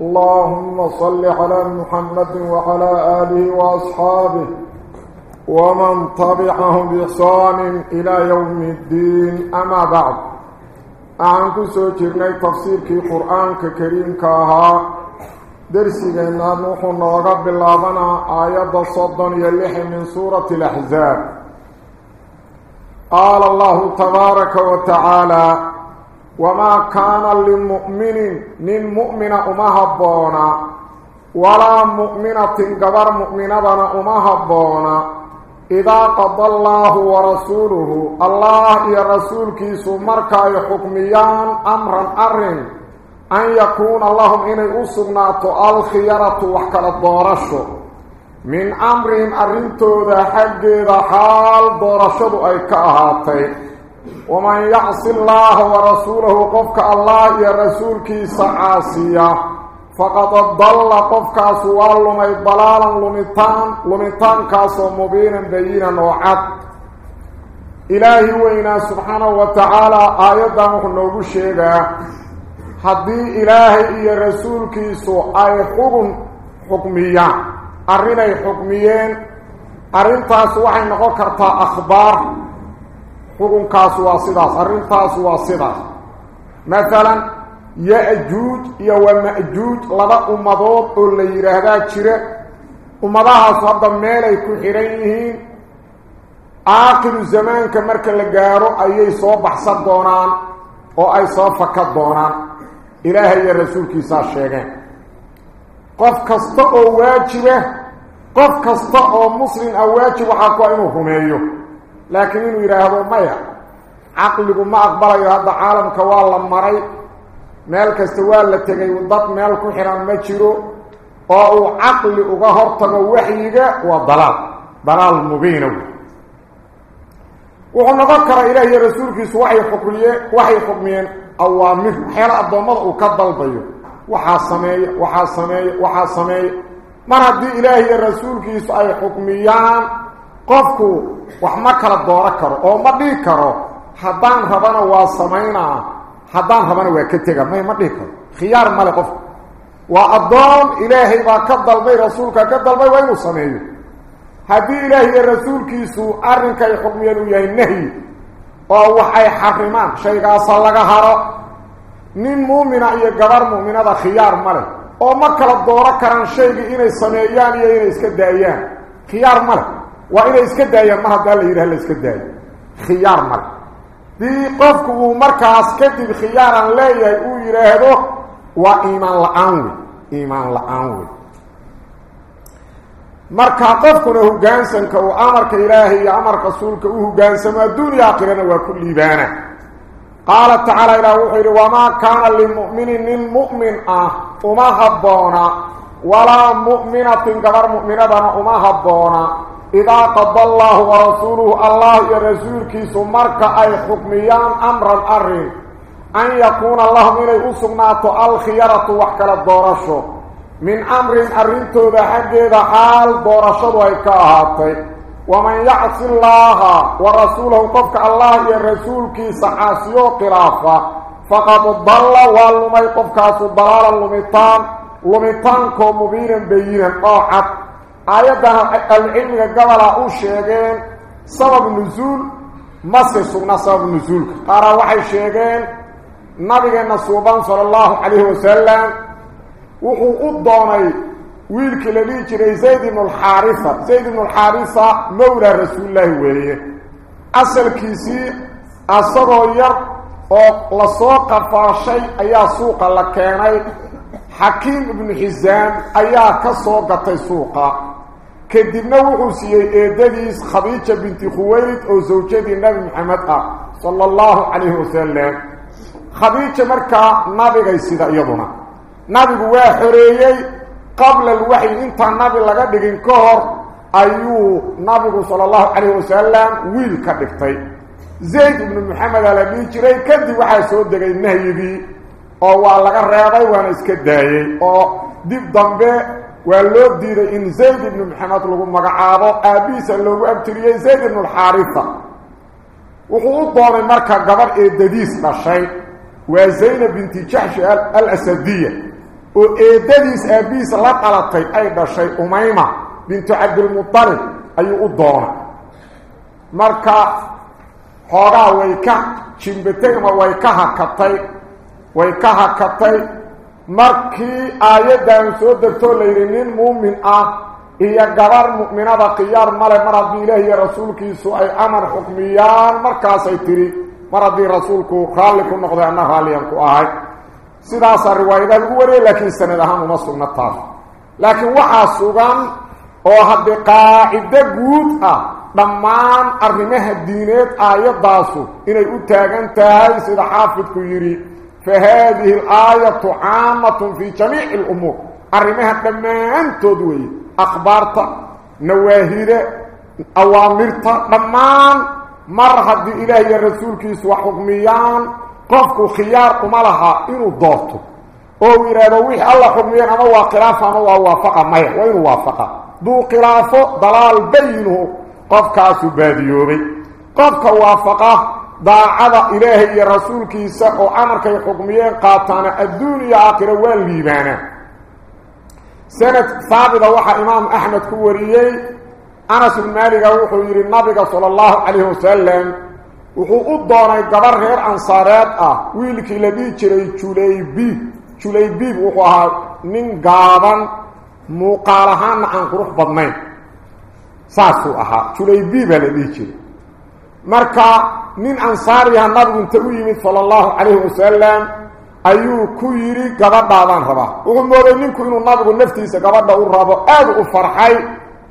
اللهم صل على محمد وعلى آله وأصحابه ومن تبعهم بإحسان إلى يوم الدين. أما بعد أعنكو سوچرني تفسير كي قرآن كريم كاها. درسينا نوح نوغب باللابنا آيات صدن يلح من سورة الأحزاب. قال الله تبارك وتعالى وما كان للمؤمن من مؤمن أمهبونا ولا مؤمنة قبر مؤمنة أمهبونا إذا قضى الله ورسوله الله يا رسول كيسو مركا يحكميان أمرا أرن. أن يكون اللهم إني أصبنات الخيارة وحكال الدورشو من أمرهم أرنتو ذا حق ذا حال دورشد أي كأهاتي ومن يعص الله ورسوله قفك الله يا رسول كي سعاسية. فقد ضل قفك سوال لمي ضلالا لمتان لمتان كاسو مبينا بينا وعد. إلهي وإنا سبحانه وتعالى آيات مخنوب أرني حكميين أرنتاس وحي نقو كرتا أخبار xukunkaas waa sidaas arrintaas waa sidaas maalan ya-juuj iyo waa ma-juuj laba ummadood oo la yidhaahdaa jira ummadahaas hadda meelay ku xidhan yihiin aakhiru zamaanka marka la gaaro ayay soo baxsan doonaan oo ay soo faka doonaan ilaahay iyo rasuulkiisaa sheegeen qof kasta oo waajiba qof kasta oo muslim ah waajib waxaa waa la tegay dad meel ku xihan ma jiro oo uu caqli uga hortago waxyiga waa dalaal dalaal mubiina wuxuu noqon karaa ilaah iyo rasuulkiisu waxay xukmiye waxay xukmiyeen awaamir waxyaala addoommada uu ka dalbayo waxaa sameeya waxaa sameeya waxaa sameeya mar haddii ilaah iyo rasuulkiisu ay xukmiyaan qofku wax ma kala dooro karo oo ma dhihi karo haddaan rabana waa samaynaa haddaan rabana waa ka tega may ma dhihi karo khiyaar male qofku waa addoon ilaahay baa ka dalbay rasuulka ka dalbay waa inuu sameeyo haddii ilaahay iyo rasuulkiisu arrinkay xukmiyeen uu yahay nahyi oo wax ay xarimaan shaygaasa laga haro nin muumina iyo gabar mu'minada khiyaar ma leh oo ma kala dooro karaan shaygii inay sameeyaan iyo inay iska daayaan khiyaar ma leh وإذا إسكت أي ما هذا اللي يرهل إسكت دائيا خيار مر دي قفك ومركة أسكت بخيارا لي يرهده وإيمان لأنوي إيمان لأنوي مركة قفك له قانسا كو أمرك إلهي أمرك رسولك وه قانسا ما الدنيا قلنا وكل إبانا قال تعالى إلى وحير وما كان للمؤمن من مؤمن أه وما هبونا ولا مؤمنة قبر مؤمنة بنا وما هبونا إذا قضى الله ورسوله الله يا رسول كيسو مركا أي حكميان أمرا أرين أن يكون الله من أسقنات الخيارة وحكال الدورشو. من أمر أرنتو ذا ذا حال دورشو ويكاهاتي ومن يعص الله ورسوله قفك الله يا رسول كيس حاسيو قرافة. فقد ضل والمي قفكاس ضلالا لمتان لمتان كو مبينا بينا قاعد sabab nusuul mase sugna sabab nusuulka qaaraa waxay sheegeen nabigeenna suuban sala allahu calayhi wasalam wuxuu u doonay wiilkii la dhihi jiray zayd ibnu alxaarisa zayd ibnu alxaarisa mawlaa rasuulilaahi weeye asalkiisii asagoo yar oo lasoo qafaashay ayaa suuqa la keenay xakiim ibnu xisaam ayaa ka soo gatay suuqa maxamed ah sala allahu calayhi wasalam khadiija markaa nabigay sida iyaduna nabigu waa xoreeyey qabla alwaxyi intaan nabi laga dhigin ka hor ayuu nabigu sala allahu calayhi wasalam wiil ka dhigtay zayd ibnu maxamed aa la dhihi jiray kadib waxaa soo degay nahyigii oo waa laga reebay waana iska daayey oo dib dambe ولو دير ان زيد بن محمد لو مغعابا ابيسا لو ابتريي زيد بن الحارثه وحقوق طاري مركه غبر اي دديس نشاي وزينب بنت جحش الاسديه واي دديس ابيسا لا طلبت اي دشاي اميمه بنت عبد المطلب اي ادور مركه خوغا ويكا جنبته ما ويكا حكتي ويكا حكتي markii aayaddan soo degtoo layidhi nin muumin ah iyo gabar mu'minada khiyaar male mar haddii ilaah iyo rasuulkiisu ay amar xukmiyaan markaasay tidhi mar haddii rasuulku raalli ku noqday anna raalliyan ku ahay. Sidaasaa riwaayadaha lagu wariyay laakiin sanad ahaan uma sugna taas. Laakiin waxaa sugan oo haddii qaacido guud ah dhammaan arrimaha diineed aayaddaasu inay u taagan tahay sida xaafidku yidhi فهذه الآية عامة في جميع الأمور. أرمها لما أن تدوي. أخبارتا نواهيرا أوامرتا لما أن مرهد إلهي الرسول كيس وحكميان. قفكو خيار أمالها إنو دوتو. أو إرادويه الله حكميان أموا قرافة أموا وافقة مايح وإنو وافقة؟ دو قرافة ضلال بينه. قفكا سباديوري قفكا وافقة. Daacada ilaahay iyo rasuulkiisa oo amarkay xukmiyeen qaataana adduun iyo aakhiro waa liibaanaa sanad haabita waxaa imaamu axmed ku wariyey anas bin maaliga wuxuu yidhi nabiga sala allahu calayhi wasalam wuxuu u doonay gabar reer ansaareed ah wiilkii la dhihi jiray julaybiib julaybiib wuxuu ahaa nin gaaban muuqaal ahaanna aan qurux badnayn. Saasuu ahaa. Julaybiibaa la dhihi jiray marka nin ansaariha nabigu inta u yimid sala allahu calayhi wasalam ayuu ku yidhi gabadhaadaan rabaa wuxuu mooday ninku inuu nabigu naftiisa gabadha u rabo aada u farxay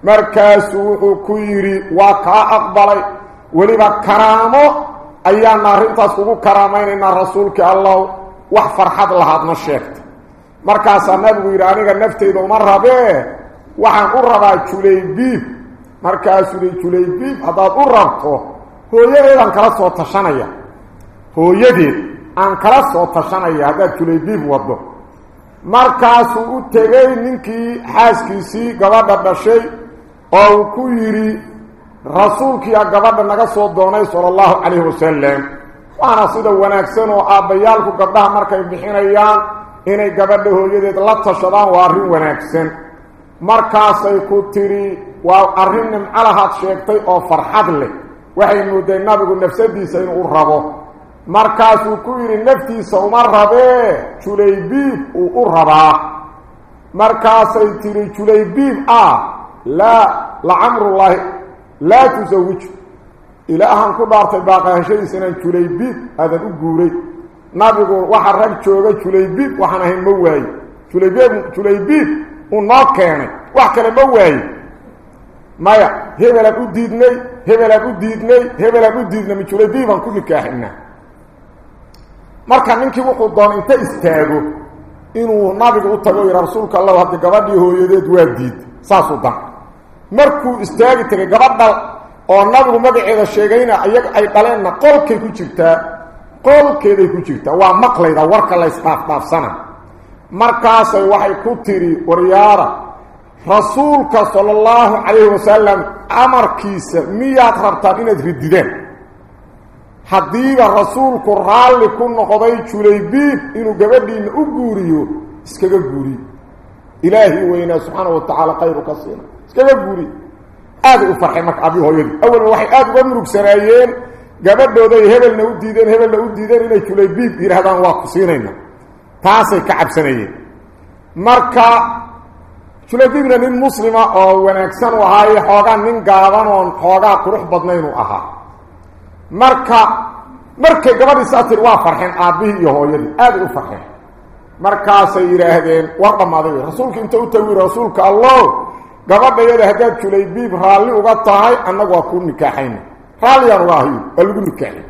markaasuu wuxuu ku yidhi waa kaa aqbalay weliba karaamo ayaana arrintaas kugu karaamaynaynaa rasuulkii allow wax farxad lahaadna sheegta markaasaa nabigu yidhi aniga nafteyda uma rabee waxaan u rabaa julaybiib markaasuu yihi julaybiib haddaad u rabto hooyadeedaan kala soo tashanaya hooyadeed aan kala soo tashanaya haddaad julaybiib waddo markaasuu u tegey ninkii xaaskiisii gabadha dhashay oo uu ku yidhi rasuulkiia gabadha naga soo doonay sala allahu calayhi wasalam waana sida wanaagsan oo aabbayaalku gabdhaha markay bixinayaan inay gabadha hooyadeed la tashadaan waa arrin wanaagsan markaasay ku tidhi waa arrin nimcalahaad sheegtay oo farxad leh waxay moodeen nabigu nafsadiisa inuu rabo markaasuu ku yidhi naftiisa uma rabee julaybiib uu u rabaa markaasay tidhi julaybiib ah laa lacamrullaahi laa tusawiju ilaahaan ku dhaartay baaqahashadiisa inaan julaybiib aadan u guuray nabigu waxa rag jooga julaybiib waxaan ahayn ma waaye julaybiib julaybiib uu noo keenay wax kale ma waaye maya hebelaan u diidnay hebelaan u diidnay hebelaan u diidnay ma julaybiibaan ku nikaaxinaa marka ninkii wuxuu doonay inta istaago inuu nabiga u tago yidha rasuulka allahu haddi gabadhii hooyadeed waa diid saasuu dan markuu istaagi tagay gabadha oo nabigu magaceeda sheegayna iyaga ay dhaleenna qolkay ku jirtaa qolkeeday ku jirtaa waa maqlayda warka laysdhaafdhaafsana markaasay waxay ku tidhi waryaara amarkiisa miyaad rabtaan inaad ridideen haddiiba rasuulku raalli ku noqday julaybiib inuu gabadhiinna u guuriyo iskaga guuriyo ilaahii weynaa subxaana wa tacaala khayru ka siina iskaga guuriyo aaday u farxay marka abi hooyadii awalba waxay aada uga murugsanaayeen gabadhooday hebelna u diideen hebelna u diideen inay julaybiib yidhaahdaan waa ku siinayna taasay ka cabsanayeen marka qurux badnaynuu ahaa marka markay gabadhii saa tiri waa farxeen aabbihii iyo hooyadii aaday u farxeen markaasay yidhaahdeen war dhammaaday wey rasuulka inta u tagi rasuulka allo gabadhayada haddaad julaybiib raalli uga tahay annagu waa ku nikaaxayna raalliyaan uga ahayo waa lagu nikaaxay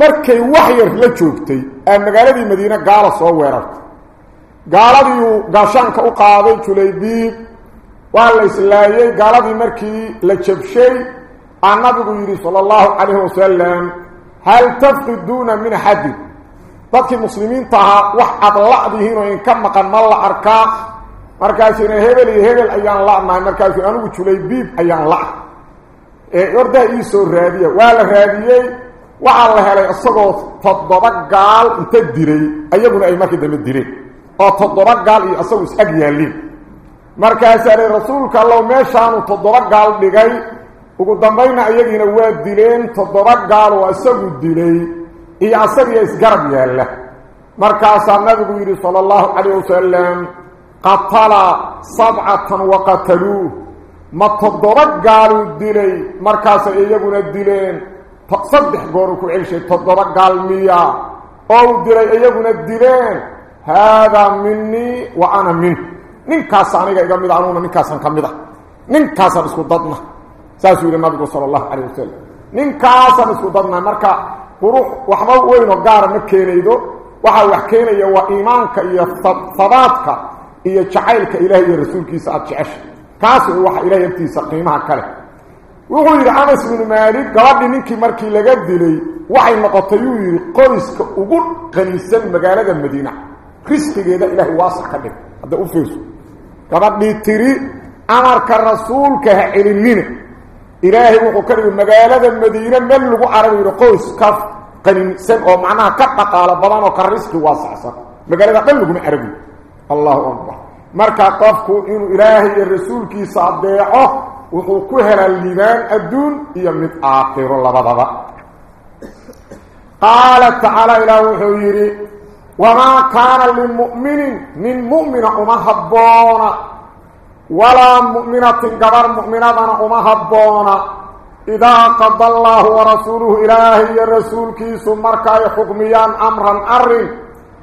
markay wax yar la joogtay aa magaaladii madiine gaala soo weerartay la jabshay aa nabigu yidhi sala allahu calayhi wasalam hal tafqiduuna min axadin dadkii muslimiinta ahaa wax aad la'dihiin oo inka maqan ma la arkaa markaasina hebel iyo hebel ayaan la'nahay markaasuu anigu julaybiib ayaan la' ee ordaa ii soo raadiya waa la raadiyey waxaa la helay isagoo toddoba gaal inta diray ayaguna ay markii dambe dileen oo toddoba gaal iyo isagu is-ag yaallin markaasaa lay rasuulka allow meeshaanu toddoba gaal dhigay ugu dambayna ayagiina waa dileen toddoba gaal oo isagu dilay iyo asagiyo isgarab yaalla markaasaa nabigu yidhi sala allahu calayh wasalam qatala sabcatan wa qataluuh ma toddoba gaaluu dilay markaasay iyaguna dileen saddex gooru ku celshay toddoba gaal miya oo uu dilay iyaguna dileen iga mid anuguna ninkaasaan ka mid ah ninkaasaan isku dadna saasuu yidhi nabigu sala allahu calayh wasalam ninkaasaan isku dadna marka qurux waxba weyn oo gaara ma keenaydo waxaa wax keenaya waa iimaanka iyo habaadka iyo jacaylka ilaahay iyo rasuulkiisa aada jecesha kaas way waxa ilahay agtiisa qiimaha kale wuxuu yidhi anas binu maalik gabadhii ninkii markii laga dilay waxay noqotay yuu yidhi qoyska ugu qaniisan magaalada madiina رزقيده الله واسع قد هذا اوفيس قبدي تري أمر كرسول كهيلين الهي وكره المجالد المدينة من لو عربي رقوس كف قنين سن أو معناها كطقاله بلان وكرزق واسع صح مجالد قبل من عربي الله اكبر مركا قفكو انه الهي الرسول كي صادعه وهو كهل الليبان الدون يوم اخر الله بابا قال تعالى إلى وحيري وما كان للمؤمن من مؤمن وما هبونا ولا مؤمنة قبر مؤمنة وما هبونا. إذا قد الله ورسوله إلهي الرسول كيس مركا يخقميان أمرا أرن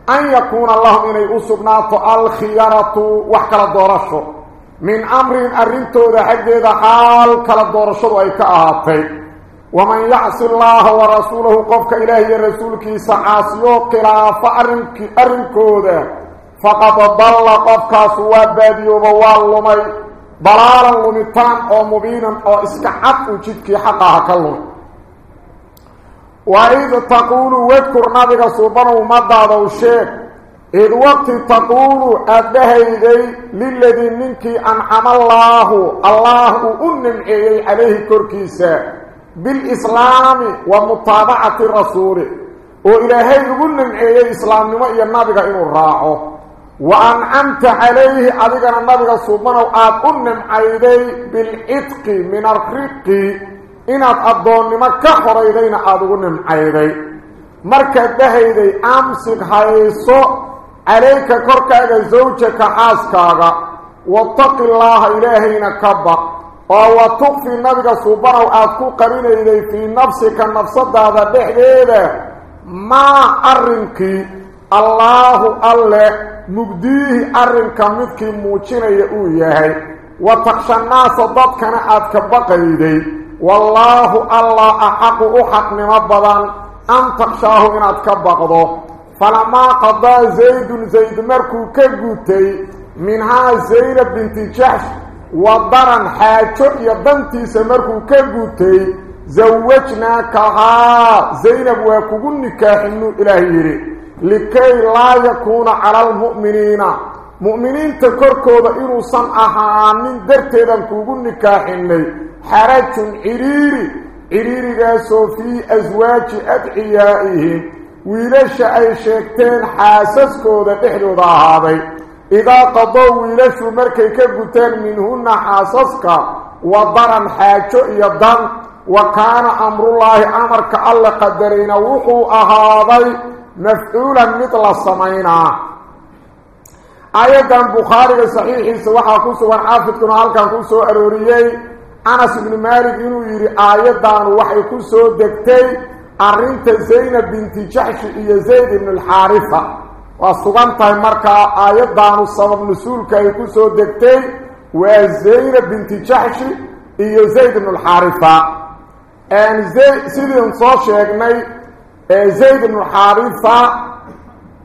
أن يكون الله من أسبنات الخيارة وحكا الدورش من أمر أرنتو ذا حق حال كالدورش وإكا آتين ومن يعص الله ورسوله قفك إلهي رسولك سعاسيو قلاف أرنك أرنكود فقط ضل قفك سواء بادي وبوال لمي ضلالا لمتان أو مبينا أو إسكحف وجدك حقا كله. وإذا تقول واذكر نبيك سبحانه مدد وشيك إذ وقت تقول أده إذي للذي منك أنعم الله الله أنم إلي عليه كركيسة. Allaahu allaah uu u nimceeyey calayhi korkiisa bilislaami wa mutaabacati rasuuli oo ilaahay ugu nimceeyey islaamnimo iyo nabiga inuu raaco wa ancamta calayhi adigana nabiga suubanow aada u nimcayday bilcidqi min arriqi inaad addoonnimo ka horaydayna aada ugu nimcayday markaad aada ku qarinayday fii nafsika nafsadaada dhexdeeda maa arrinkii allaahu alle mugdiihi arrinka midkii muujinaya uu yahay wa takshannaasa dadkana aada ka baqayday wallaahu allah axaqu u xaqnimo badan an takshaahu inaad ka baqdo falamaa qadaa zaydun zayd markuu ka gutay minhaa zaynab binti jaxsh xaajo iyo dantiisa markuu ka gutay zawajnaakahaa zaynab waa kugu nikaaxinuu ilaah yidhi likay laa yakuuna cala almu'miniina mu'miniinta korkooda inuusan ahaanin darteedan kuugu nikaaxinay xarajun cidhiiri cidhiirigaasoo fii aswaaji adciyaa'ihim wiilasha ay sheegteen xaasaskooda dhexdooda ahaaday ka guteen minhunna xaasaska wadaran xaajo iyo dan wa kaana amrullaahi amarka alle qadarayna wuxuu ahaaday mafcuulan mid la samaynaa aayaddan bukhaariga saxiixiisa waxaa ku sugan xaafidkuna halkan ku soo arooriyey anas ibnu maalik inuu yidhi aayaddaanu waxay ku soo degtay arrinta zaynab binti jaxshi iyo zayd ibnu alxaarisa aayaddaanu sabab nusuulka ay ku soo degtay waa zaynab binti jaxshi iyo zayd ibnu alxaarisa sidiin soo sheegnay zayd ibnu xaarisa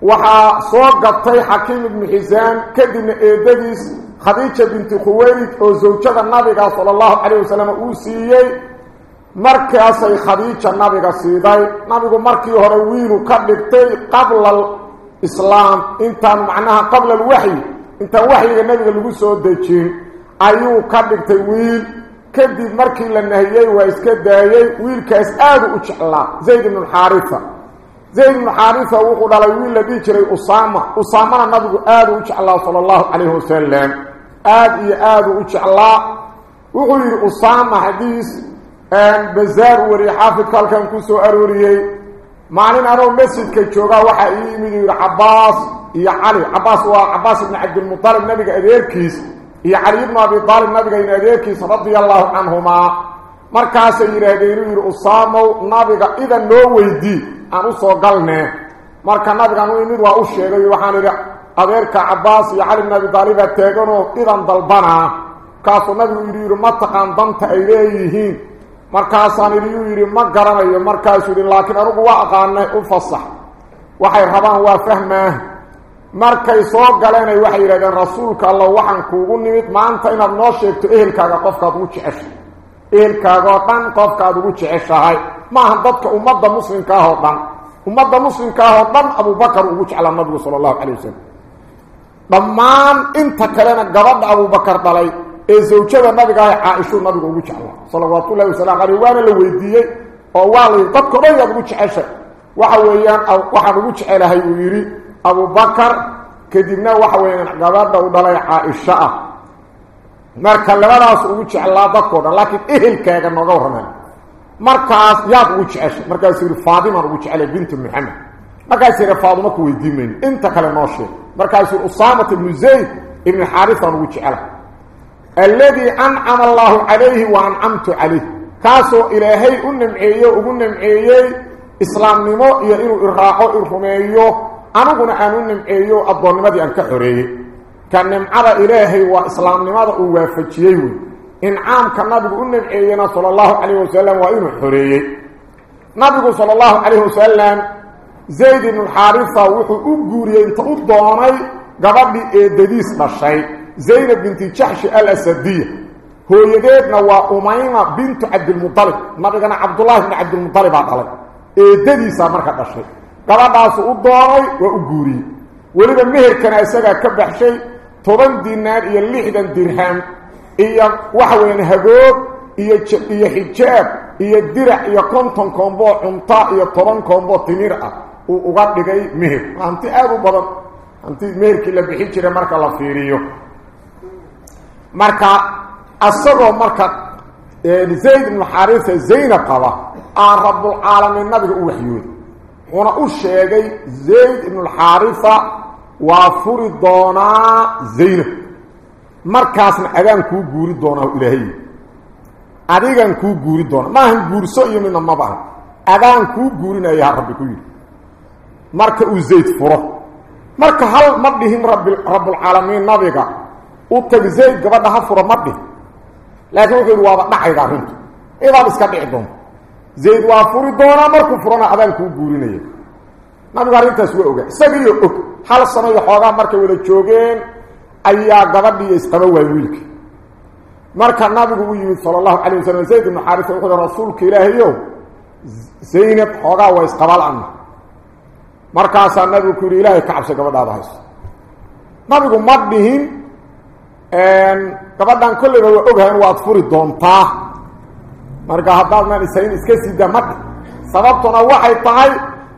waxaa soo gatay xakiim ibnu xisaan kadibna eedadiis khadiija binti khuwaylid oo zawjada nabiga sala allahu calayh wasalam uu siiyey markaasay khadiija nabiga siiday nabigu markii hore wiilu ka dhigtay qabla اسلام انت معناها قبل الوحي انت وحي النبي اللي هو سو دجين ايو كدك تويل كدي مركي لنهيه وايسك دايي ويل كاس اادو اجلا زيد بن حارثه زيد بن حارثه وقول على ويل لبي جري اسامه اسامه نبي اادو اجلا صلى الله عليه وسلم ادي اادو اجلا وقول اسامه حديث ان بزار وريحه في كل كان كسو اروريه maalin anoo masjidka joogaa waxaa ii yimid yidhi cabaas iyo cali cabaas waa cabaas ibni cabdilmutalib nabiga adeerkiis iyo cali ibnu abi aalib nabiga in adeerkiis radia allahu canhumaa markaasay yidhaahdeen inuu yidhi usaamow nabiga idan noo weydii aan u soo galnee marka nabigaan u imid waa u sheegay waxaan idhi adeerka cabaas iyo cali ibn abi aalibaa taaganoo idan dalbanaa markaasuu nabigu yidhi yidhi ma taqaan danta ay leeyihiin markaasaan idhi yuu yidhi ma garanayo markaasuu yidhi laakiin anugu waa aqaanay u fasax waxay rabaan waa fahmaa markay soo galeenay waxay yidhahdeen rasuulka allah waxaan kuugu nimid maanta inaad noo sheegto ehelkaaga qofkaad ugu jeceshahay ehelkaagaoo dhan qofkaad ugu jeceshahay maaha dadka ummadda muslimkaahoo dhan ummadda muslimkaahoo dhan abubakar ugu jeclaa nabigu sala allahu calay wasalam dhammaan inta kalena gabadha abubakar dhalay ee zawjada nabiga ah caaishuu nabigu ugu jeclaa salawaatullahi wasalaamu caleyh waana la weydiiyey oo waa la yidhi dadko dhan yaad ugu jeceshay waxa weeyaan waxaan ugu jecelahay uu yidhi abubakar kadibna waxa weeyaan gabadha u dhalay caaisha ah marka labadaas ugu jeclaa dadkoo dhan laakiin ehelkaaga nooga warramay markaas yaad ugu jeceshay markaasuu yidhi faadimaan ugu jecelay bintu maxamed markaasuu yidhi faadimo ku weydiin mayno inta kale noo sheeg markaasuu usaamata ibnu zayd ibnu u nimceeyo ugu nimceeyey islaamnimo iyo inuu iraaco i rumeeyo aniguna aan u nimceeyo addoonnimadii aan ka xoreeyey ka nimcada ilaahay waa islaamnimada uu waafajiyey wey incaamka nabigu u nimceeyena sala allahu calayh wasalam waa inuu xoreeyey nabigu sala allahu calayh wasalam zayd ibnuxaarifa wuxuu u guuriyey inta u doonay gabadhii eedadiis dhashay zaynab binti jaxshi hooyadeedna waa umayma bintu cabdilmualib nabigana cabdullaahi bni cabdilmualibaa dhalay eedadiisaa marka dhashay gabadhaasu u doonay waa u guuriyey weliba meherkana isagaa ka baxshay toban dinaar iyo lixdan dirham iyo waxa weeyaan hagoog iyo iyo xijaab iyo dirac iyo konton koomboo cunta iyo toban koomboo timir ah uu uga dhigay meher hanti aada u badan hanti meherkii la bixin jiray marka la fiiriyo marka asagoo marka zayd ibnu xaarisa zaynab qaba aan rabbulcaalamiin nabiga u waxyooday wuxuuna u sheegay zayd ibnualxaarisa waa furi doonaa zaynab markaasna adaan kuu guuri doonaa ilaahay adigan kuu guuri doonaa maahan guurso iyo midna mabaha adaan kuu guurinaya ha rabbi ku yidhi marka uu zayd furo marka hal ma dhihin rabi rabbulcaalamiin nabiga wuxuu yidhi waaba dhacayda arrintu idaad iska dhici doonto zayd waa furi doonaa markuu furana adaan kuu guurinaya nabigu arrintaas waa ogaa isagiiyo og hal sano iyo xoogaa markay wada joogeen ayaa gabadhiiyo isqaba waay wiilka marka nabigu u yimid sala allahu calay wasalam zayd ibnu xaarisa wuxuu hi rasuulka ilaahayow zaynab xoogaa waa isqabal-ana markaasaa nabigu ku yidhi ilaahay ka cabso gabadhaada hayso nabigu ma dhihin gabadhan kollayba waa ogahan waad furi doontaa marka haddaadnan isayn iska sida ma dhih sababtuna waxay tahay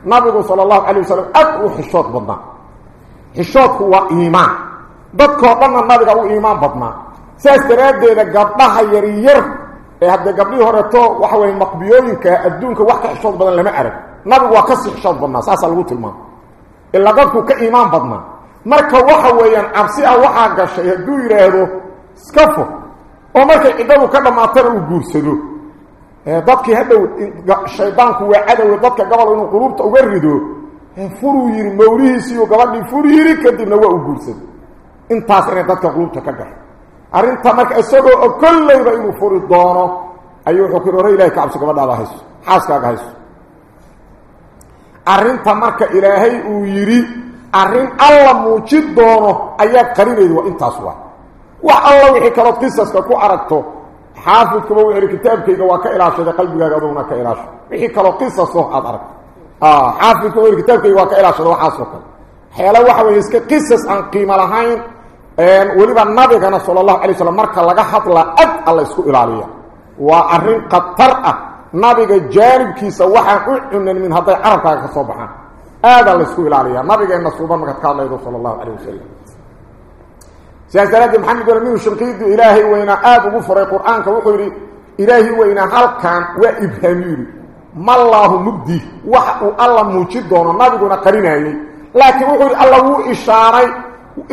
nabigu sala allahu calay wasalam aad u xishood badnaa xishoodku waa iimaan dadkoo dhanna nabiga u iimaan badnaa saas daraaddeeda gabdhaha yaryar ee haddee gabdhihii horeto waxa weye maqbiyooyinka adduunka wax ka xishood badan lama arag nabigu waa kasii xishood badnaa saasaa lagu tilmaama ilaa dadku ka iimaan badnaa marka waxa weeyaan cabsi ah waxaa gashay hadduu yidhaahdo iska fur oo markay ciddadu ka dhammaatana uu guursado dadkii hadhow shaydaanku waa cadowe dadka gobol inuu quluubta uga rido furuu yidhi mawlihiisiiyo gabadhii fur yidhi kadibna waa uu guursado intaas inay dadka quluubta ka gasho arrinta marka isagoo oo kollayba inuu furi doono ayuu wuxuu ku yidhi hore ilahay ka cabso gabadhaada hayso xaaskaaga hayso arrinta marka ilaahay uu yidhi arrin alla muujin doono ayaad qarinayda waa intaas waa wax alla wixii kalood qisaska ku aragto xaafidkuba wuxuu kitaabkayga waa ka ilaashaday qalbigaaga aduguna ka ilaasho wixii kaloo qisaso aad aragto xaafidku wuxuu kitaabkayga waa ka ilaashaday waxaasoo kale waxyaala waxa weeye iska qisas aan qiimo lahayn weliba nabigana sala allahu alay slam marka laga hadlaa ad alla isku ilaaliya waa arrin khatar ah nabiga jaanibkiisa waxaan u cunan min hadday carabkaaga ka soo baxaan markaad ka hadlaydo sala allahu calayh wasalam sidaas daraaddeed maxamed walamiinu shinqiidu ilaahay weynaa aada ugu furay qur-aanka wuxuu yidhi ilaahi weynaa halkan waa ibhaami yidhi mallaahu mugdi wax uu alla muujin doono nabiguna qarinayey laakiin wuxuu yidhi alla wuu ishaaray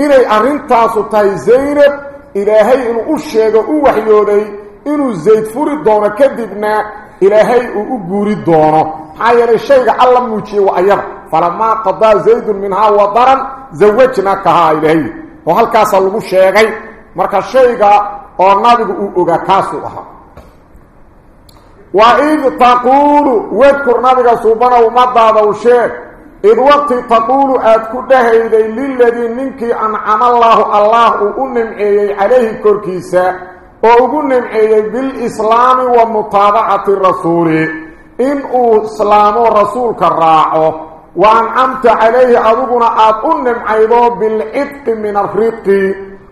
inay arrintaasu tahay zaynab ilaahay inuu u sheego u waxyooday inuu zayd furi doono kadibna ilaahay uu u guuri doono maxaa yeelay shayga alla muujiyey waa ayada halkaasaa lagu sheegay marka shayga oo nabigu uu ogaa kaasuu ahaa wa id taquulu wadkur nabiga suubana ummadaada u sheeg id waqti taquulu aada ku dhahayday liladii ninkii ancama allaahu allah uu u nimceeyey calayhi korkiisa oo ugu nimceeyey bilislaami wa mutaabacati rasuuli in uu islaamo rasuulka raaco wa ancamta calayhi adiguna aada u nimcaydo bilcidqi min ariqi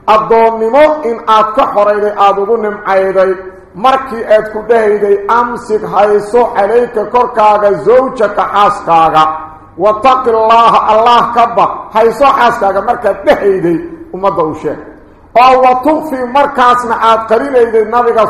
addoonnimo in aad ka xorayday aada ugu nimcayday markii aad ku dhahayday amsig hayso calayka korkaaga zawjaka xaaskaaga wataqi llaaha allah ka baq hayso xaaskaaga markaad dhahayday ummadda u sheeg oo wa tukfii markaasna aad qarinayday nabiga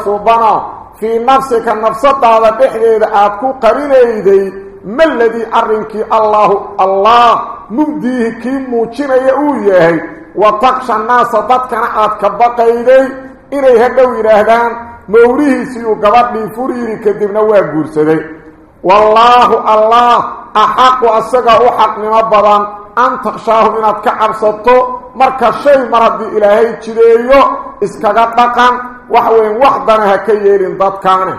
qarinayday maladii arrinkii allaahu allah mugdiihi kii muujinaya uu yahay wa taksha naasa dadkana aad ka baqayday inay hadhow yidhaahdaan mawrihiisii uu gabadhii furiiri kadibna waa guursaday. Wallaahu allah axaqu asagaa u xaqnimo badan an takshaahu inaad ka cabsato marka shay mar haddii ilaahay jideeyo iskaga dhaqan wax weyn wax dana ha ka yeelin dadkaane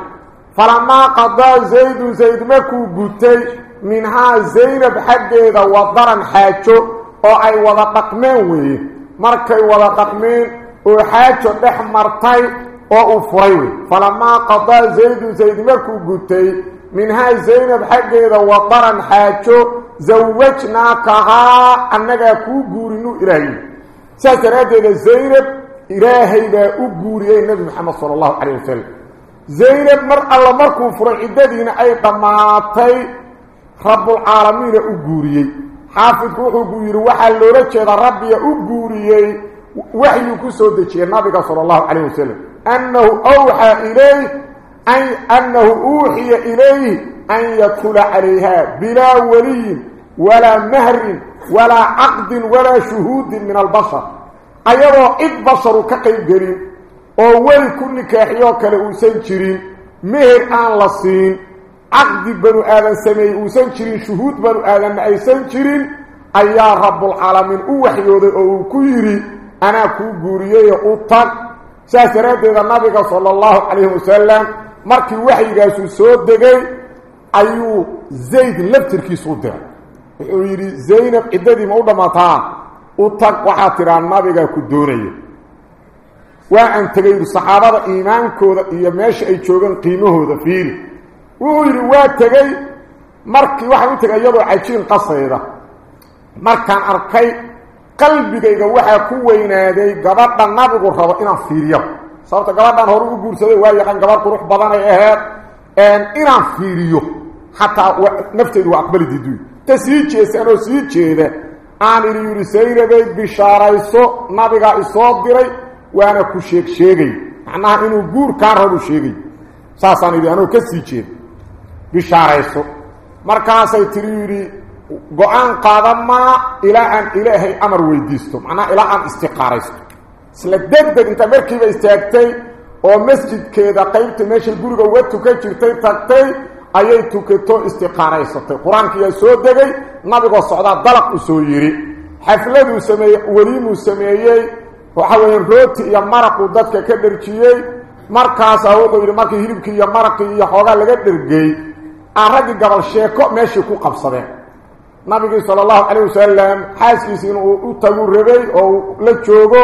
xaggeeda wadaran xaajo oo ay wada dhaqmeen weeye markay wada dhaqmeen oo xaajo dhex martay oo uu furay wey falamaa qadaa zaydun zayd markuu gutay minhaa zaynab xaggeeda wadaran xaajo zawajnaakahaa annagaa kuu guurinu ilaahay saas daraaddeeda zaynab ilaahay baa u guuriyey nebi moxamed sala allahu calayh wasalam زينب مر الله مركو فرعددين أي طماطي رب العالمين ayaa guuriyay xaafidku wuxuu yiri waxa loola jeedaa rabbi ayaa guuriyay waxyi kusoo dejiyay النبي صلى الله عليه وسلم. أنه أوحى إليه. أي أنه أوحي إليه أن يدخل عليها بلا ولي ولا مهر ولا عقد ولا شهود من البشر. iyadoo aad bashar qayb geli. Oo weli ku nikaaxiyoo kale uusan jirin meher aan la siin caqdi banu aadan sameeyey uusan jirin shuhuud banu aadanna aysan jirin ayaa rabbulcaalamiin u waxyooday oo uu ku yidhi anaa kuu guuriyeyo u tag saas daraaddeeda nabiga sala allahu calayhi wasalam markii waxyigaasuu soo degay ayuu zayd laftirkiisu diray wuxuu yidhi zaynab ciddadii ma u dhammaataa u tag waxaa tidhaa nabigaa ku doonaya meesha ay joogaan qiimahooda fiili wuxuu yidhi waa tegey markii waxaan u tegay iyadoo cajiin qasayda markaan arkay qalbigayga waxaa ku weynaaday gabadha nabigu rabo inaan fiiriyo sababta gabadhan hore u guursaday waa yaqaan gabadh qurux badanay aheed inaan fiiriyo xataa nafteedu waa aqbali diiduy ta sii jeesanoo sii jeeda aan idhi yidhi saynabay bishaarayso nabigaa isoo diray waana ku sheeg sheegay macnaha inuu guurkaan rabu sheegay saasaan idhi anoo ka sii jeeda bishaarayso markaasay tiri yidhi go-aan qaadan maa ilaa aan ilaahay amar weydiisto macnaha ilaa aan istiqaaraysto isla degdeg inta markiiba istaagtay oo masjidkeeda qaybta meeshay guriga uga tukan jirtay tagtay ayay tukato istiqaaraysatay qur-aankiyaa soo degay nabigoo socdaa dalaq u soo yidhi xafladuu sameeyey weliimuu sameeyey waxa weeye rooti iyo maraquu dadka ka dherjiyey markaasaa wuxuu yidhi markii hilibkii iyo maraqii iyo xoogaa laga dhergey aan raggii gabal sheeko meeshii ku qabsadeen nabigii sala allahu calayh wasalam xaaskiisi inuu u tagu rabay oo la joogo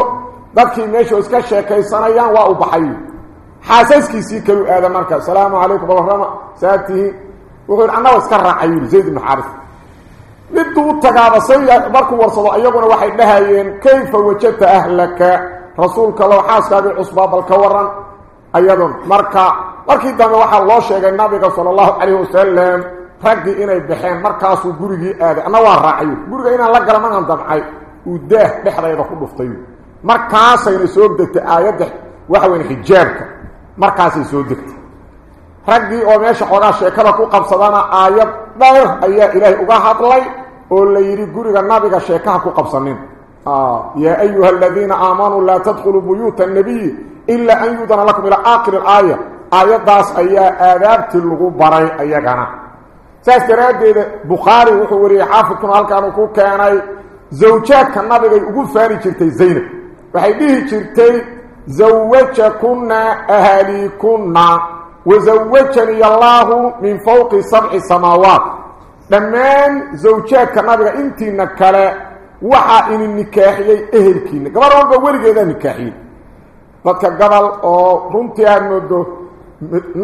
dadkii meesha iska sheekaysanayaan waa u baxay xaasaskiisii kalu aada marka asalaamu calaykum abarama saatihiin wuxuu yidhi annaga iska raacay yidhi zayd ibnu xaaris warsado iyaguna waxay dhahayeen kayfa wajadta ahlaka rasuulka low xaaskaagii cusbaa bal ka waran ayadun marka markii dambe waxaa loo sheegay nabiga sala allahu calayhi wasalam raggii inay baxeen markaasuu gurigii aaday anna waa raacay guriga inaan la gala magan damcay uu daah dhexdayda ku dhuftay markaasayna soo degtay aayadda waxa weyn xijaabka markaasay soo degtay raggii oo meesha xoogaa sheekada ku qabsadana aayad dhayr ayaa ilaahay uga hadlay waa la yiri guriga nabiga sheeko ku qabsanina يا ايها الذين امنوا لا تدخلوا بيوت النبي الا ان يؤذن لكم إلى اخر الايه aayaddaas ee aadaabta lagu baray iyagana sidaasta رد البخاري wuxuu yiri xaafidku halkanu ku keenay زوجاتك نابغي اوغو فاري جيرتي زينب waxay dhihi jirtay zawajakunna ahalikunna wazawajani allah min fawqi sab'i samawati dhammaan zawjaadka nabiga intiina kale waxaa ini nikaaxiyey ehelkiina gabar walba weligeedaa nikaaxiyey dadka gobol oo runtii aad moodo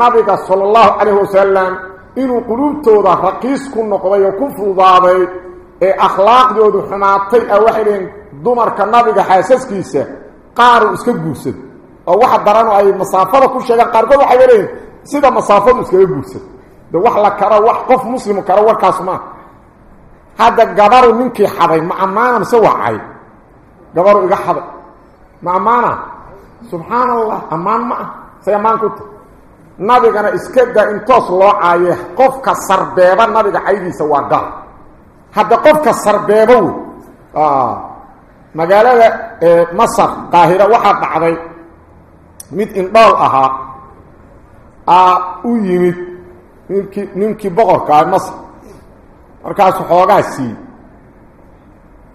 nabiga sala allahu calayhi wasalam inuu quluubtooda raqiis ku noqday oo ku fududaaday ee akhlaaqdoodu xumaatay ah waxay lehiin dumarka nabiga xaasaskiisa qaaruu iska guursad oo waxa darano ay masaafada ku sheegaan qaarkood waxay leeyihin sida masaafadu iskaga guursad de wax la karo wax qof muslimu karo warkaas maaha hadda gabaru ninkii xaday ma ammaana mise wacay gabaru iga xaday ma ammaana subxaana allah ammaan ma ah say ammaan ku ta nabigana iska daa in toos loo caaye qofka sarbeeba nabiga caydiisa waa gaal hadda qofka sarbeeba wey magaalada masar qaahira waxaa dhacday mid indhool ahaa aa u yimid ninkii ninkii boqorka ah masar markaasuu xoogaa siiyey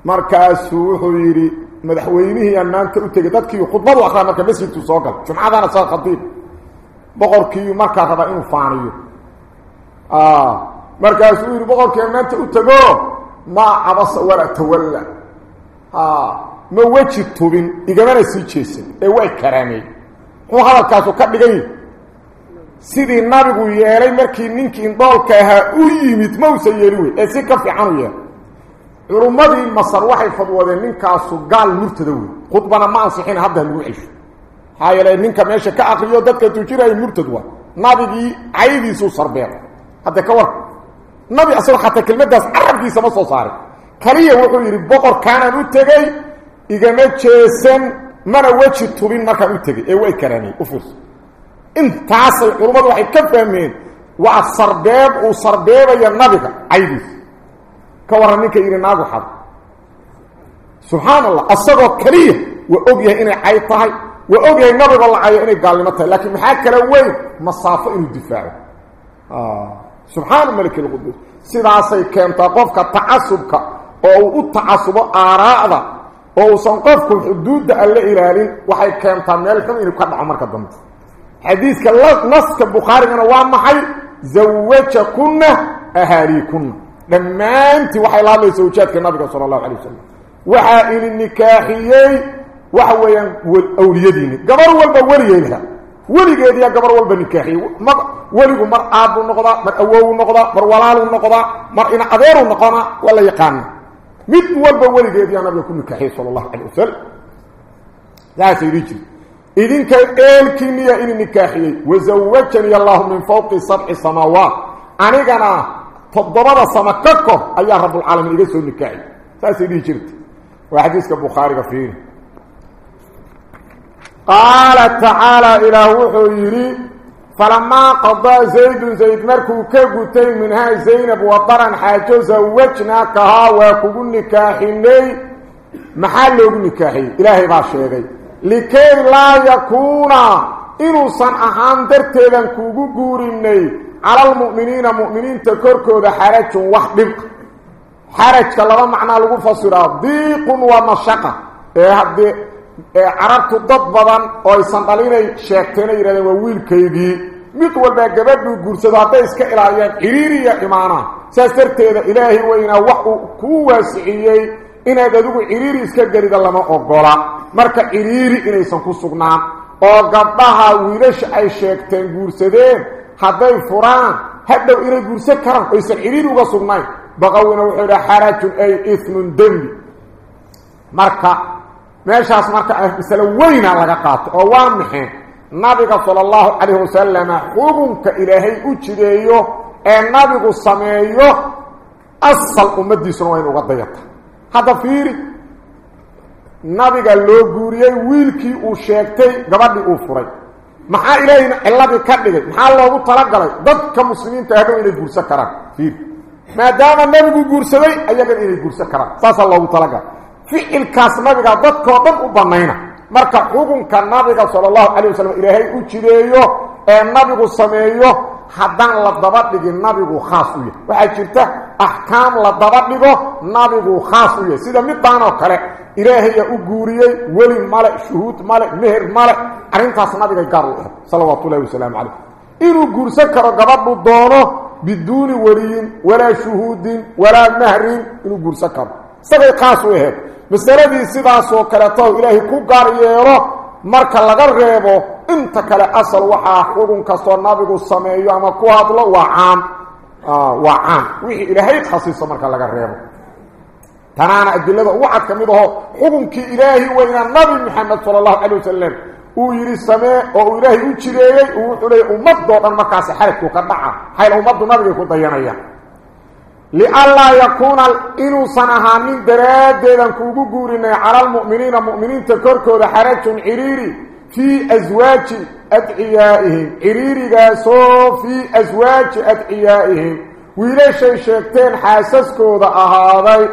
markaasuu wuxuu yidhi madaxweynihii aan maanta u tegay dadkii khudbadu akraa marka masjidku soo gal jumcadana saa khadiib boqorkii markaa rabaa inuu faaniyo markaasuu yidhi boqorkii aan maanta u tego maa cabasa walaa tawalla ma weji tubin igamana sii jeesan ee way karaamey muxuu hadalkaasu ka dhigan yihi mausa yeeli wey ee si ka fiican u yeelay culummadii masar waxay fadwoodeen ninkaasu gaal murtada wey khudbana ma ansixin hadda lagu cesho maxaa yeelay ninka meesha ka akriyo dadka tujinaya murtad waa nabigii caydiisuu sarbeeray hadda ka war nabi asagoo xataa kelmaddaas carabkiisa ma soo saaray kaliya wuxuu yidhi boqorkaanaan u tegey igama jeesan mana weji tubin markaan u tegey ee way karaamey u fiirso انتاس القرومة وحي كفهمين وصرباب وصرباب يا النبي عيدي كورنيك إلي ناغو حد سبحان الله أصدق كريه وأبيه إني عيطه وأبيه النبي الله عيه إني قال لمتا لكن محاك لوين مصافة إني الدفاع آه. سبحان الملك القدس سيداسي كيم تقفك تعصبك أو التعصب آراءه أو سنقفك الحدود ألا إلالي وحي كيم تعمل كم قد عمرك الدمس حديث كلاس نص البخاري أنا وام حي زوجتكن أهاليكن. لما أنت وحي الله زوجتك النبي صلى الله عليه وسلم. وعائل النكاحية وحوين اوليدين قبر والبوليها وليجد يا قبر والبنكاحي ما ولي مر ابو نقضه مر أوو نقضه مر ولال نقضه مر إن قدر نقضه ولا يقان. مثل والبوليجد يا نبي كن كحي صلى الله عليه وسلم. لا سيريتي ini nikaaxiyey wazawajanii allahu min fawqi sabci samaawaat anigana toddobada sama ka kor ayaa rabbulcaalamiin iga soo nikaaxiyey saasay dhihi jirta waa xadiiska bukhaariga fiiri qaala tacaala ilaah wuxuu yidhi falamaa qadaa zaydun zayd markuu ka gutay minhaa zaynab wadaran xaajo zawajnaakahaa waa kugu nikaaxinay maxaa loogu nikaaxiyey ilaahay baa sheegay likay laa yakuuna inuusan ahaan darteedan kuugu guurinay cala almu'miniina mu'miniinta korkooda xarajun wax dhibqa xarajka laba macnaa lagu fasiraa diiqun waa mashaqa ee haddii carabtu dad badan oo aysan dhalinay sheegteena yidhahdeen waa wiilkaygii mid walbaa gabadhuu guursado hadday iska ilaaliyaan ciriiriya imaanaa ساسرتيدا إلهي وإنا وحو كواسعيي إنا دادوك عريري اسكا قريدا لما أقولا مركا عريري إنا يسنكو سقنان oo gabdhaha wiilasha ay sheegteen guursadeen hadday furaan hadhow inay guursan karaan oysan ciriir uga sugnayn baqawina wuxuu yidhi xarajun ay ismun dembi marka meeshaas marka masalo weyna laga qaato oo waa maxay nabiga sala allahu calayhi wasalama xukunka ilaahay u jideeyo ee nabigu sameeyo asal ummaddiisuna waa in uga dayata hadda fiiri nabiga loo guuriyey wiilkii uu sheegtay gabadhii uu furay maxaa ilaahayna ciladii ka dhigay maxaa loogu talagalay dadka muslimiinta hadhow inay guursan karaan fiir maadaama nabigu guursaday ayagana inay guursan karaan saasaa loogu talagalay ficilkaas nabiga dadkoo dhan u banayna marka xukunka nabiga sala allahu calay wasalam ilaahay u jideeyo ee nabigu sameeyo haddaan la daba dhigin nabigu khaas u yahay waxaa jirta dhigo nabigu khaas u yahay sida midaan oo kale إلهي أقوريي ولي ملك شهود ملك مهر ملك أرنتاس نبي قارو صلوات الله وسلام عليه إنو قرسكر قبض الدونه بدون ولي ولا شهود ولا مهر إنو قرسكر سبي قاسوه مسألة دي سيداس وكالتو إلهي كو قارييرو marka laga reebo inta kale asal waxa xugun kasto nabigu sameeyo ama ku hadlo waa caam. Waa caam wixii ilaahay khasiiso marka laga reebo. تنانا أدلة وعد كميده حكمك إلهي وإن النبي محمد صلى الله عليه وسلم ويري السماء وإلهي وشريي وحلي أمده أن مكاس حرك وكدعا حيث أمده نبي يكون ضيانيا لألا يكون الإنو صنها من دراد ديدان كوغو قورنا على المؤمنين المؤمنين تكركوا لحرج عريري في أزواج أدعيائهم. عريري قاسو في أزواج أدعيائهم. وإلى شيء شيكتين حاسسكوا ذا أهاضي.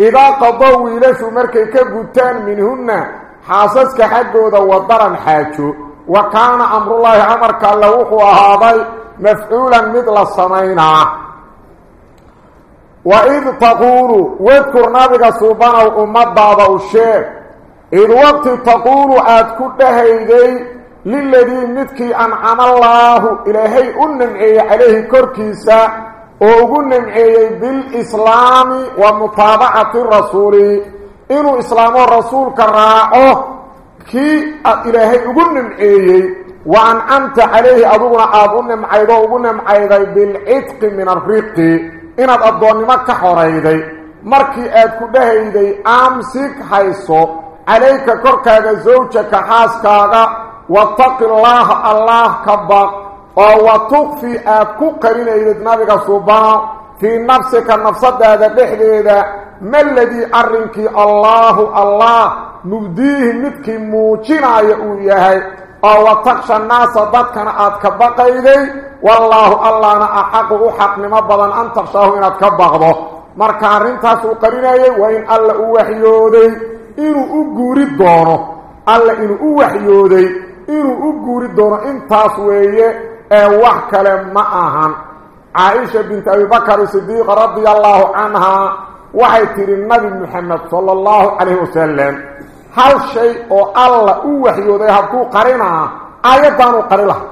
إذا قضوا ويلشوا مركي كبتان منهن حاسسك حقه ذا وضرا حاجو. وكان أمر الله أمرك اللوح وهذا مفعولا مثل السمينة وإذ تقول واذكر نبيك سبحانه أمد بابا الشيخ. id waqti taquulu aad ku dhahayday liladii midkii ancamallaahu ilaahay u nimceeyey calayhi korkiisa oo ugu nimceeyey bilislaami wa mutaabacati rasuuli inuu islaamo rasuulka raaco kii ilaahay ugu nimceeyey wa ancamta calayhi adiguna aada u nimcayd oo ugu nimcayday bilcidqi min arriqi inaad addoonnimo ka horayday markii aad ku dhahayday amsig hayso عليك كركا زوجك حاسكا واتق الله الله كبق وتخفي أكو قرين إلى نبيك صباح في نفسك النفسد هذا بحديدا ما الذي أرنك؟ الله الله مبديه متك موجنا يأوياه أو تخشى الناس ضدكنا أتكبق إلي والله الله أنا أحق أحق نمبضا أن تخشاه إن أتكبقه مركان رنتاس قرين وإن الله أوحيودي إنه أقوري الدونه الله إنه أوحيودي إنه أقوري الدونه إنتاس ويه wax kale ma ahan caaisha bint abi bakr sidiiq radi allahu canhaa waxay tidhi nabi muxamed sala allahu calayhi wasalam hal shay oo alla u waxyooday hadduu qarinaa aayaddaanuu qari laha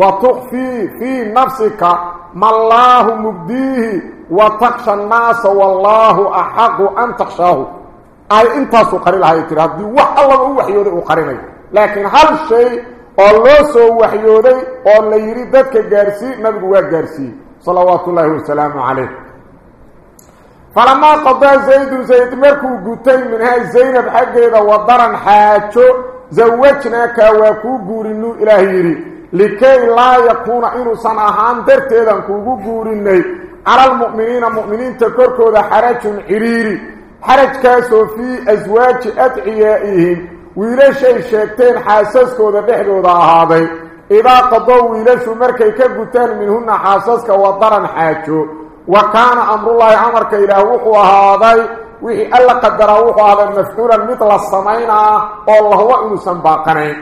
wa tukfii fii nafsika mallaahu mubdiihi wa taksha annaasa wallaahu axaqu an takshaahu ay intaasuu qari lahay tihi haddii wax allaba u waxyooday uu qarinayo laakiin hal shay oo loo soo waxyooday oo la yiri dadka gaarsii nabigu waa gaarsiiyey salawaatu ullaahi wasalaamu calayh falamaa qadaa zaydun zayd markuu gutay minhaa zaynab xaggeeda wadaran xaajo zawajnaaka waa kuu guurinuu ilaah yidhi likay laa yakuuna inuusan ahaan darteedan kuugu guurinay cala almu'miniina mu'miniinta korkooda xarajun ciriiri حرج كاسو في أزواج أدعيائهم ويلشي الشيكتين حاسسك وذبحك وضعهاضي إذا قضوا ويلشوا مركي كبتان منهن حاسسك وضرن حاجو. وكان أمر الله عمرك إلى وقوة هذا وهي ألا قدر وقوة هذا المفتولا مثل الصمينة والله هو وإن سنباقني.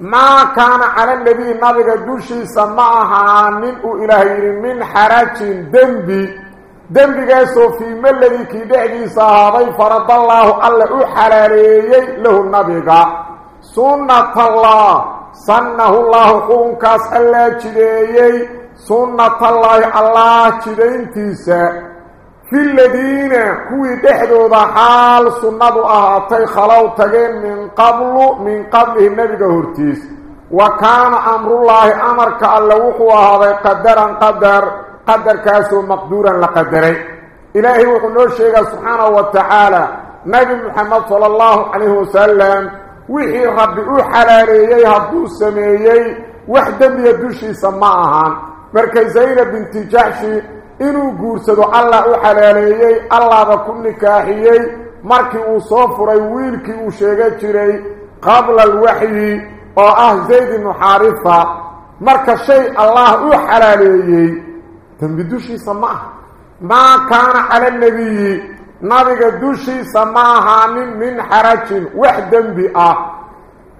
ما كان على النبي النبي قدوشي سماعها من إلهي من حراج دنبي. Dembigaasoo fii maladii kii dhexdiisa ahaaday faradallaahu alle u xalaaleeyey lahu nabiga sunnatallah sannahu llaahu xukunkaas allaa jideeyey سنة الله الله جدينتيسا في الذين كوي دحدو ذا حال سنة أهاتي خلو تغين من قبل من قبله النبي هرتيس وكان أمر الله أمرك اللوحو هذا قدرا قدر كاسو مقدورا لقدره إلهي وقل نوشيك سبحانه وتعالى نبي محمد صلى الله عليه وسلم وحي ربي أحلاليي هدو سمييي وحدا يدوشي سماعهان. مركي زينة بنت جعشي إنو قرسدو الله أحلاليي الله بكل نكاحيي مركي أصوف رويلكي أشيكتري قبل الوحي أو أهزيد محارفة مركز شيء الله أحلاليي aha maa kaana cala nebiyi nabiga dushiisa ma ahaanin min xarajin wax dembi ah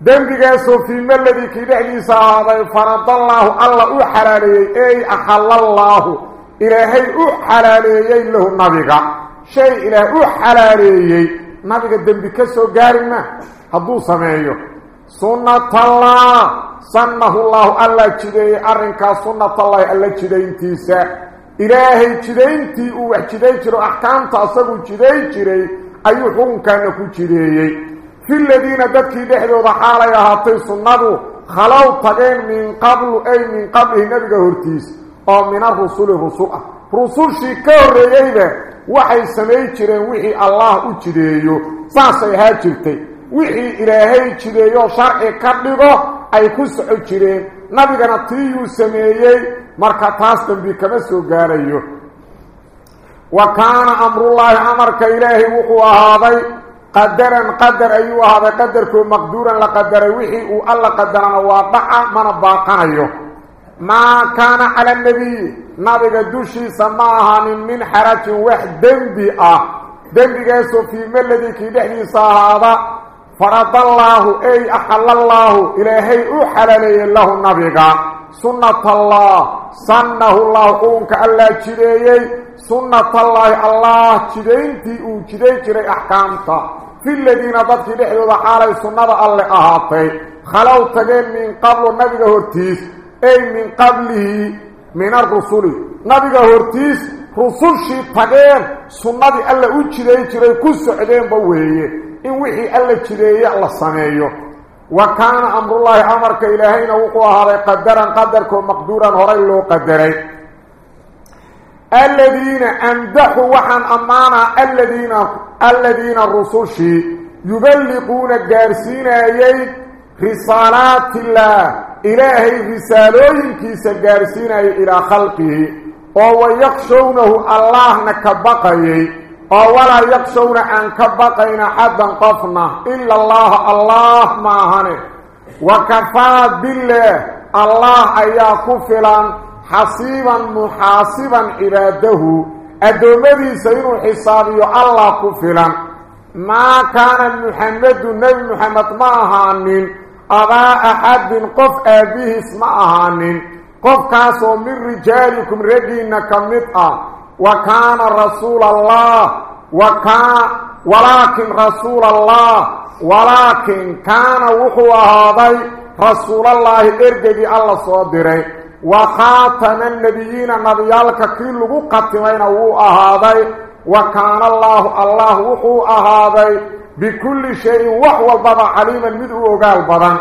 dembigaasoo fii maladii kii dhexdiisa ahaaday faradallaahu allah u xalaaleeyey ey axallallaahu ilaahay u xalaaleeyey lahu nabiga shay ilaah u xalaaleeyey nabiga dembi ka soo gaari ma hadduu sameeyo sunnatallah sannahu llahu alla jideeyey arrinkaas sunnatallahi alla jidayntiisa ilaahay jidayntii uu wax jiday jiro axkaamta asagu jiday jiray ayuu xukunkaana ku jideeyey. Fi ladiina dadkii dhexdooda xaalay ahaatay sunnadu khalow tageen min qablu ay min qablihi nabiga hortiisa oo min arusuli rusul ah. Rusushii ka horreeyeyba waxay samay jireen wixii allah u jideeyo saasay ahaa jirtay wixii ilaahay jideeyo sharci ka dhigo ay ku soco jireen. Nabigana tiiyuu sameeyey marka taas dambi kama soo gaarayo. Wa kaana amrullaahi amarka ilaahay wuxuu ahaaday qadaran qadar ayuu ahaaday qadarkoo maqduuran la qadaray. Wixii uu alla qadarana waa dhaca mana baaqanayo. Maa kaana cala annabiyi nabiga dushiisa ma ahaanin min xarajin wax dembi ah. Dembigaasoo fii maladii kii dhexdiisa ahaada faradallaahu ey axallallaahu ilaahay u xalaaleeyey lahu nabiga sunnatallah sannahu llahu quunka allaa jideeyey sunnatallaahi allah jidayntii uu jiday jiray axkaamta fi ladiina dadkii dhexdooda xaalay sunnada alle ahaatay khalow tageen min qablu nabiga hortiis ay min qablihi min arusuli nabiga hortiis rusushii tageen sunnadii alla u jiday jiray ku socdeenba weeye in wixii alla jideeye la sameeyo wa kaana amrullaahi amarka ilaahayna wuxuu ahaaday qadaran qadarkoo maqduuran horay loo qadaray aladiina amdaxu waxaan ammaanaa aladiina aladiina rusushii yuballiquuna gaarsiinayey risaalaatillaah ilaahay risaalooyinkiisa gaarsiinayay ilaa khalqihi oo wayaqshownahu allahna ka baqayay أولا يقصون أن كبقين حدا قفنا. إلا الله الله ما هن وكفى بالله. الله أيا كفلا حسيبا محاسبا إراده. أدومذي سير الحسابي الله كفلا. ما كان محمد النبي محمد ما هنه أبا أحد قف أبيه اسم أهنه قف كاسو من رجالكم رجينا كمتأ وكان رسول الله وكان ولكن رسول الله ولكن كان وحو هذا رسول الله ارجبي الله صدري وخاتم النبيين نبيالك كل قطمين هذا وكان الله الله وحو هذا بكل شيء وحو البضع عليما مدعو وقال البضع.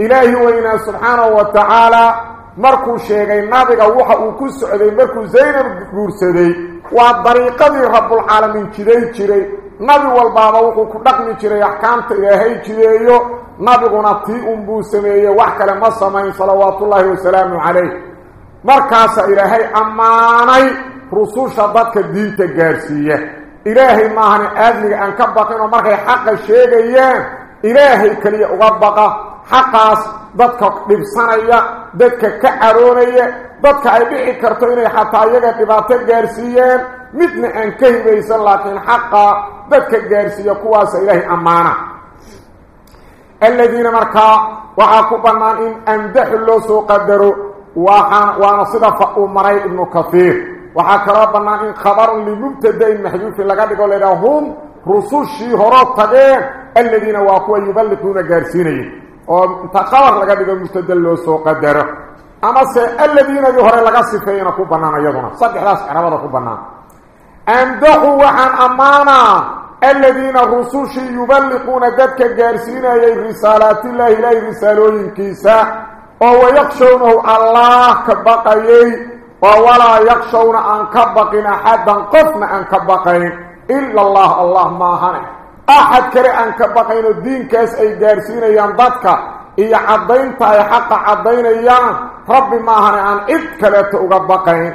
إلهي وإنا سبحانه وتعالى markuu sheegay nabiga waxa uu ku socday markuu zaynab guursaday waa dariiqadii rabbulcaalamiin jiday jiray nabi walbaaba wuxuu ku dhaqmi jiray axkaamta ilaahay jideeyo nabiguna tii unbuu sameeyey wax kale ma samayn salawaatullaahi wasalaamu calayh markaasaa ilaahay ammaanay rususha dadka diinta gaarsiiya ilaahay maahane aadmiga aan ka baqinoo markay xaqa sheegayaan caroonaya dadka ay dhici karto inay xataa iyaga dhibaato gaarsiiyaan midna aan ka hibaysan laakiin xaqa dadka gaarsiiya kuwaasa ilaahay ammaana aladiina markaa waxaa ku bannaan in amdaxu loo soo qadaro waxaa waana sida uu maray ibnu kahiir waxaa kaloo bannaan in khabarun limubtadain maxduufin laga dhigo laydhaha hum rusushii horo tageen gaarsiinayay oo inta khabar laga dhigo mubtada loo soo qadaro أما سي الذين يهر لغا صفين كو بنان يدنا صدح راس عربة كو بنان أمدحوا وحن أمانا. الذين الرسوش يبلغون ذاتك قارسين أي رسالات الله إليه رسالوين كيسا. وهو يخشونه الله كبقيي وولا يخشون أن كبقين أحدا قفنا أن كبقين. إلا الله الله ما هنه. أحد كري أن كبقين الدين كاس أي قارسين ينضدك إيا عضين تاي حق عضين إياه ربي ما إذكالت أغبقين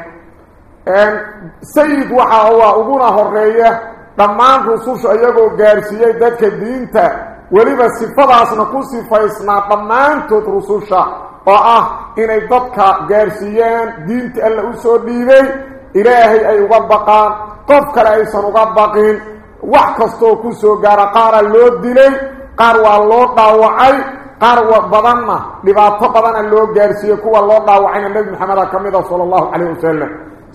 sayid waxa uu uguna horeeya dhammaan rususha iyagoo gaarsiiyey dadka diinta weliba sifadaasna ku sifaysnaa dhammaantood rususha oo ah inay dadka gaarsiiyeen diinta alla u soo dhiibay ilaahay ay uga baqaan qof kale aysan uga baqin wax kastoo ku soo gaara qaara loo dilay qaar waa loo dhaawacay qaar badanna dhibaato badana loo gaarsiiyey kuwa loo dhaawacayna nebi maxameda ka mid a sala allahu calayh wasalam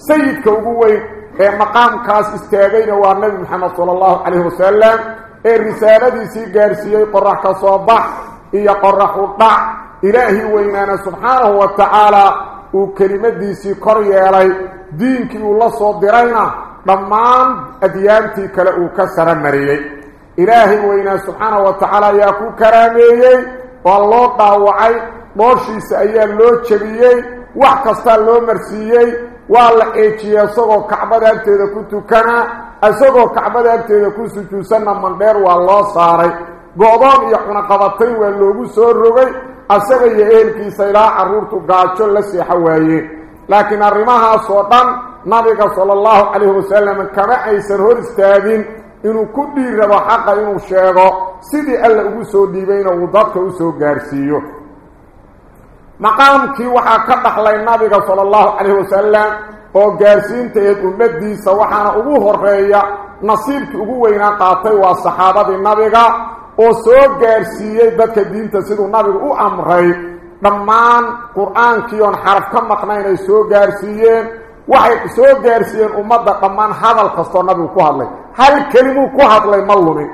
sayidka ugu weyn ee maqaamkaas istaagayna waa nebi maxamed sala allahu calayhi wasalam ee risaaladiisii gaarsiiyey qorax ka soo bax iyo qoraxu dhac ilaahii weynaana subxaanahu wa tacaala uu kelimadiisii kor yeelay diinkii uu la soo dirayna ضمان اديانتي كلا أو كسر مريي الهي وينا سبحانه وتعالى يا كو كراميي والله ضاوعي مرشي سايا لو جبيي واخ كاستا لو مرسيي ولا ايجي اسوغو كعبادانتيده كو توكنا اسوغو كعبادانتيده كو سجوسن من دير والله ساري غودوم يخنا قبطي وين لوغو سو روغي اسغيه ايلكي سيلا عرورتو غاچو لسيحا وايي لكن الرماها صوتان nabiga sala allahu calayhi wasalam kama aysan hor istaagin inuu ku dhiirrabo xaqa inuu sheego sidii alla ugu soo dhiibayna uu dadka u soo gaarsiiyo maqaamkii waxaa ka dhaxlay nabiga sala allahu calayhi wasalam oo gaarsiintaeed ummadiisa waxaana ugu horeeya nasiibkii ugu weynaa qaatay waa saxaabadii nabiga oo soo gaarsiiyey dadka diinta siduu nabigu u amray dhammaan qur-aankii oon xaraf ka maqnayn ay soo gaarsiiyeen waxay soo gaarsiiyeen ummadda dhammaan hadal kastoo nabigu ku hadlay. Hal kelimuu ku hadlay ma lumin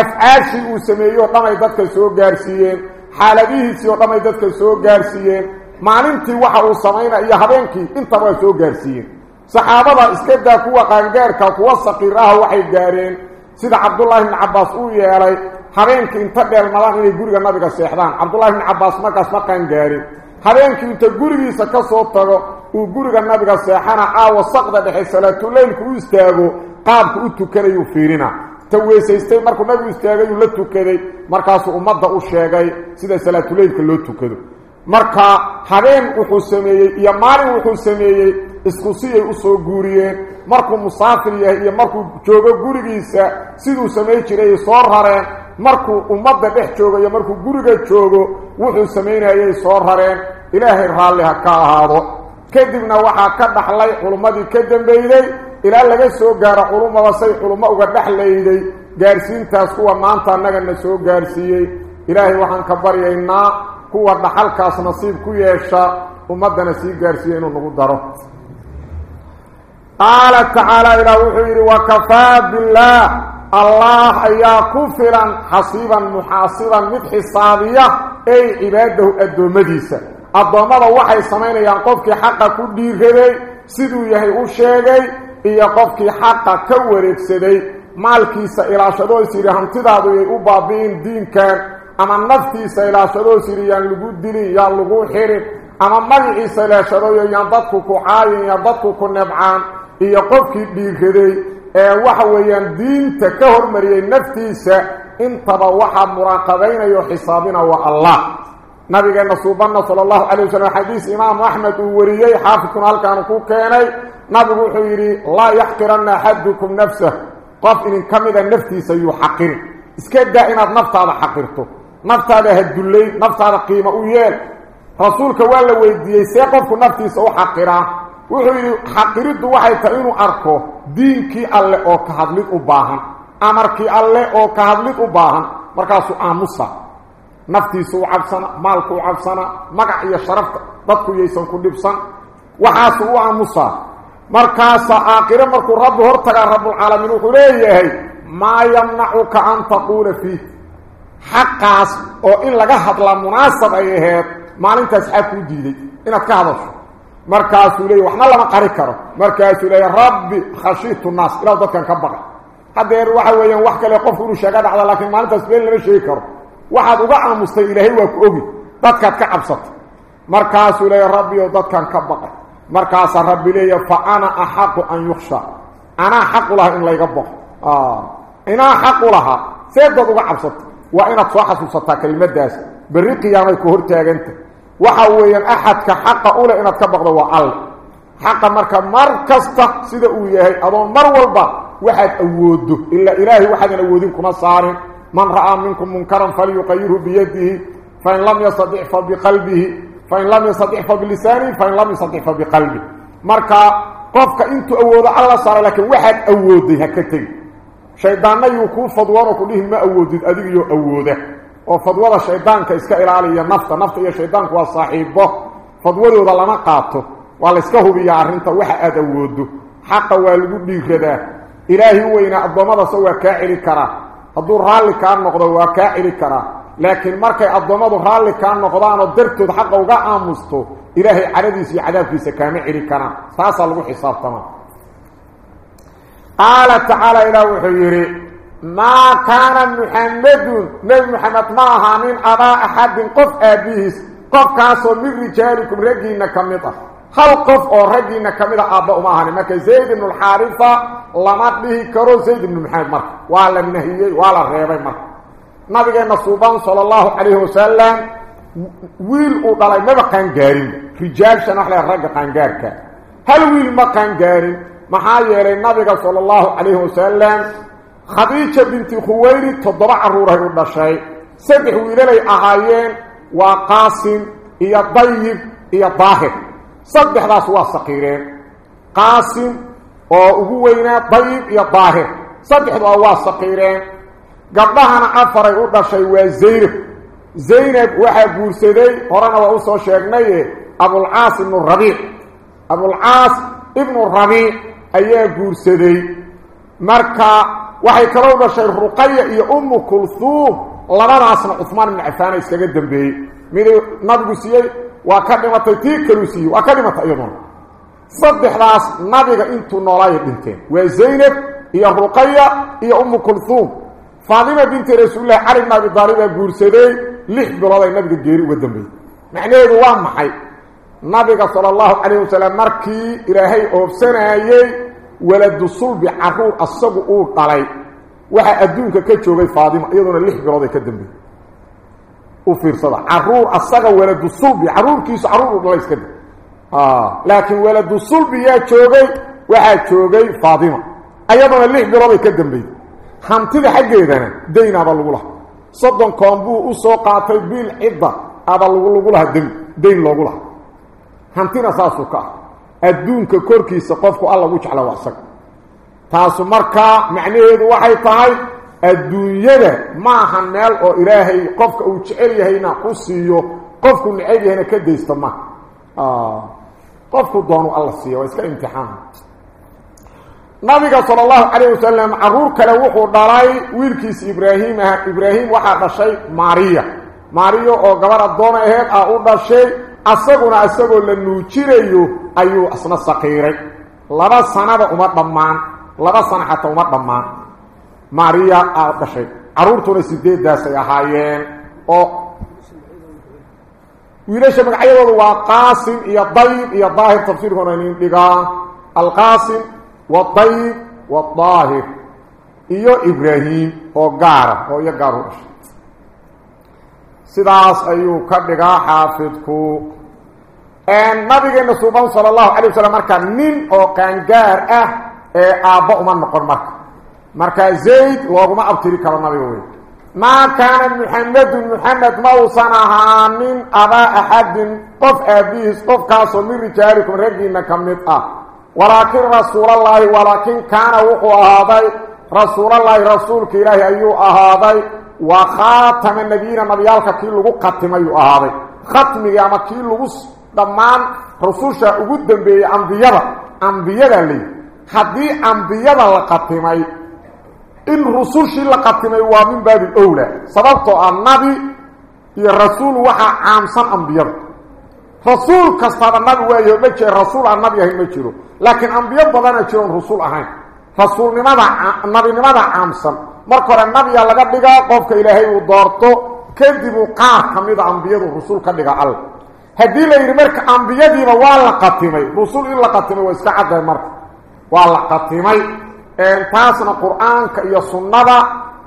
afcaashii uu sameeyey oo dhan ay dadka soo gaarsiiyeen. Xaaladihiisii oo dhan ay dadka soo gaarsiiyeen. Maalintii waxa uu samaynaya iyo habeenkii intaba waa soo gaarsiiyeen. Saxaabada iskadaa kuwa qaangaarka kuwa saqiiraha waxay gaareen. Sida cabdullaahi bni cabbaas uu yeelay habeenkii inta dheelmadaan inay guriga nabiga seexdaan. Cabdullahi bni cabbaas markaas ma qaangaarin habeenkii inta gurigiisa ka soo tago uu guriga nabiga seexana caawa saqda dhexe salaatuleylku u istaago qaabka u tukanayuu fiirina. Ta weysaystay markuu nabigu istaagayuu la tukaday. Markaasuu ummadda u sheegay sida salaatuleylka loo tukado. Marka habeen wuxuu sameeyey iyo maalin wuxuu sameeyey isku siyay u soo guuriyeen. Markuu musaafir yahay iyo markuu joogo gurigiisa siduu samayn jiray soo rareen. Markuu ummadda dhex joogo iyo markuu guriga joogo wuxuu samaynayay soo rareen. Ilaahay raalli ha ka ahaado kadibna waxaa ka dhaxlay culummadii ka dambeeyey ilaa laga soo gaaro culummada say culummo uga dhexlayday gaarsiintaas kuwa maanta annagana soo gaarsiiyey ilaahay waxaan ka baryaynaa kuwa dhaxalkaas nasiib ku yeesha ummaddana sii gaarsiiya inuu nagu daro qaala tacaala ilaah wuxuu yidhi wakafaa billaah allah ayaa ku filan xasiiban muxaasiban mid xisaabiya ey cibaadahu addoommadiisa addoommada waxay samaynayaan qofkii xaqa ku dhiiraday siduu yahay u sheegay iyo qofkii xaqa ka wareegsaday maalkiisa ilaashadoos yidhi hantidaadu yay u baabi'in diinkan ama naftiisa ilaashadoos yidhi yaan lagu dilin yaan lagu xirin ama magaciisa ilaashadooyo yaan dadku ku caayin yaan dadku ku nebcaan iyo qofkii dhiiraday ee waxa weeyaan diinta ka hormariyey naftiisa intaba waxaa muraaqabaynayo xisaabina waa allah nabigeena suubanna sala allahu calay wasalam xadiis imaamu axmed uu wariyey xaafidkuna halkaanu ku keenay nabigu wuxuu yidhi laa yaxqiranna axadukum nafsah qof idin ka mida naftiisa yuu xaqirin iska daa inaad naftaada xaqirto naftaada ha dullayn naftaada qiimo u yeel rasuulka waa la weydiiyey see qofku naftiisa u xaqiraa wuxuu yidhi xaqiriddu waxay tahay inuu arko diinkii alle oo ka hadlid u baahan amarkii alle oo ka hadlid u baahan markaasuu aamusa naftiisa u cabsana maalku u cabsana magac iyo sharafta dadku yaysan ku dhibsan waxaasuu u aamusaa markaasaa aakhire markuu rabbi hortagaa rabbulcaalamiin wuxuu leeyahay maa yamnacuka an taquula fiih xaqaas oo in laga hadlaa munaasab ay aheed maalintaas xaa kuu diiday inaad ka hadasho markaasuu leeyahy waxna lama qari karo markaasuu leeyahy rabbi khashiitu naas ilaw dadkan ka baqay haddeer waxa weeyaan wax kale qofku inuu sheega dhacda laakiin maalintaas been lama sheegi karo waxaad uga aamustay ilaahay waa ku ogi dadkaad ka cabsatay markaasuu leeyahy rabbi oo dadkan ka baqay markaasaa rabbi leeyahy fa ana axaqu an yuksha anaa xaqu laha in layga baqo inaa xaqu lahaa see dad uga cabsatay waa inaad soo xasuusataa kelimadaas berri qiyaamay ku hortaaganta waxa weeyaan axadka xaqa ule inaad ka baqdo waa alle xaqa marka mar kasta sida uu yahay adoon mar walba waxaad awoodo ilaa ilaahay waxaadan awoodin kuma saarin من رأى منكم منكرا فليقيره بيده فإن لم يستطع فبقلبه فإن لم يستطع فبلسانه فإن لم يستطع فبقلبه. مركا قفك انت أود على صار لكن واحد أود هكتب. شيطان يكون فضوار كلهم ما أود أدير يؤوده وفضوار الشيطان كإسكاء العالية نفط نفط يا شيطان هو صاحبه. فضوار لما وعلى والإسكاه بيار انت واحد أود حق والبني كده إلهي وين أبو سوى كائر كراه waa kaa celi karaa laakiin markay addoommadu raalli kaa noqdaanoo dartood xaqa uga aamusto ilaahay cadhadiisa iyo cadaabkiisa kaama celi karaan taasaa lagu xisaabtamaa qaala tacaala ilaah wuxuu yidhi maa kaana muxammedun nebi moxamed ma ahaanin abaa axadin qof aabbihiis qofkaasoo min rijaalikum raggiinna ka mid ah oo raggiinna ka mid a aabba uma ahanin marka zayd ibnu alxaarifa lama dhihi karo zayd ibnu maxamed marka waa la nahiyey waa la reebay marka nabigeenna suuban sala allahu calayhi wasalam wiil uu dhalay maba qaangaarin rijaalshan wax le ragga qaangaarka hal wiil ma qaangaarin maxaa yeelay nabiga sala allahu calayhi wasalam khadiija binti khuwayri toddoba carruuray u dhashay saddex wiilalay ahaayeen waa qaasim iyo dayib iyo daahir saddexdaas waa saqiireen qaasim oo ugu weynaa dayib iyo daahir saddexdua waa saqiireen gabdhahana afaray u dhashay waa zaynab zaynab waxaa guursaday horena waa usoo sheegnaye abulcaas ibnu rabiic abulcaas ibnu rabiic ayaa guursaday marka waxay kaloo dhashay ruqaya iyo ummu kulhuum labadaasna cuhmaan ibnu cafaana iskaga dambeeyey miduu nabigu siiyey dhimatay iyaduna saddexdaas nabiga intuu noolaayay dhinteen waa zaynab iyo ruqaya iyo ummu kulhuum faatima binti rasuulillahi cali bn abi daalibaa guursaday lix bilood ay nabiga geeri uga dambeeyey macnaheedu waa maxay nabiga sala allahu calayh wasalam markii ilaahay oobsanaayey waladu sulbi caruur asagu uu dhalay waxaa adduunka ka joogay faatima iyaduna lix bilood ay fiirsada caruur asaga waladu sulbi caruurkiisu caruur uu dhalay iska da laakiin waladu sulbi yaa joogay waxaa joogay faatima ayaduna lix bilood ka dambeeyey hantida xaggeedana daynaaba lagu lahaa soddon koon buu u soo qaatay biil cidda aba lagu lahaa dayn dayn loogu lahaa hantina saasuu ka ah adduunka korkiisa qofku alla ugu jecla waa isaga taasu markaa macnaheedu waxay tahay adduunyada maaha meel oo ilaahay qofka uu jecel yahayna ku siiyo qofku neceb yahayna ka daysta ma. Qofku doonu alla siiya waa iska imtixaan. Nabiga sala allahu calayh wasalam carruur kale wuxuu dhalay wiilkiisa ibraahim ah ibraahim waxaa dhashay maariya. Maariya oo gabar addoona aheed ah u dhashay asaguna isagoo la nuujinayo ayuu isna saqiiray. Laba sanada uma dhammaan laba sana xataa uma dhammaan maariya aa dhashay carruurtuna sideeddaasay ahaayeen oo wiilasha magacyadoodu waa qaasim iyo dayib iyo daahir tafsiirkoona inin dhigaa alqaasim waadayib wadaahir iyo ibraahim oo gaara oo iyo gaar u dhashay sidaas ayuu ka dhigaa xaafidku nabigeena suuban sala allahu calay wasalam markaa nin oo qaangaar ah ee aabba uma noqon marka zayd looguma abtiri karo nabiga wey maa kaana muxamedun muxamed ma uusan ahaanin abaa axadin qof aabbihiis qofkaasoo min rijaalikum raggiina ka mid ah walaakin rasuulallaahi walaakin kaana wuxuu ahaaday rasuulallaahi rasuulka ilaahi ayuu ahaaday wa khaatama nebiyiina nabiyaalka kii lagu khatimayuu ahaaday khatmigii ama kii lagu dhammaan rususha ugu dambeeyey ambiyada ambiyada leey haddii ambiyada la qatimay in rusushii la qatimay waa min baabi owla sababtoo ah nabi iyo rasuul waxaa caamsan ambiyada rasuul kastaaba nabi waayo ma jiro rasuul aan nabi ahayn ma jiro laakiin ambiyo badana jiroon rasuul ahayn rasuulnimada nabinimada caamsan marka hore nabiga laga dhigaa qofka ilaahay uu doorto kadib uu qaar ka mida ambiyadu rasuul ka dhiga alla haddii la yidhi marka ambiyadiiba waa la qatimay rusul in la qatimay waa iska cadday marka waa la qatimay intaasna quraanka iyo sunnaba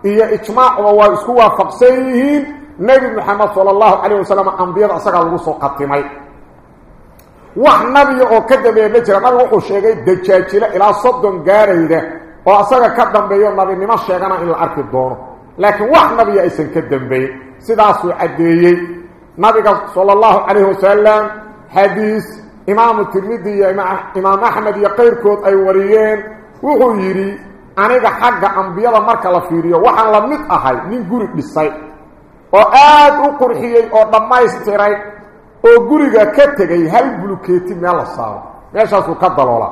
iyo ijmaac waa isku waafaqsan yihiin nebi محمد صلى الله عليه وسلم anbiyada isaga lagu soo qatimay wax nabi uu ka dambeeya ma jiraan wuxuu sheegay dajaajile ilaa soddon gaaraya oo isaga ka dambeeya nabi nimo sheegan la arki doono لكن وإحنا بي اسن كدنبي سداسو عديي نبي صلى الله عليه وسلم حديث امام الترمذي امام احمد يقيركوت اي وريين wuxuu yidhi aniga xagga ambiyada marka la fiiriyo waxaan la mid ahay nin guri dhisay oo aada u qurxiyey oo dhammaystiray oo guriga ka tegay hal bulukeeti meel la saaro. Meeshaasuu ka daloola.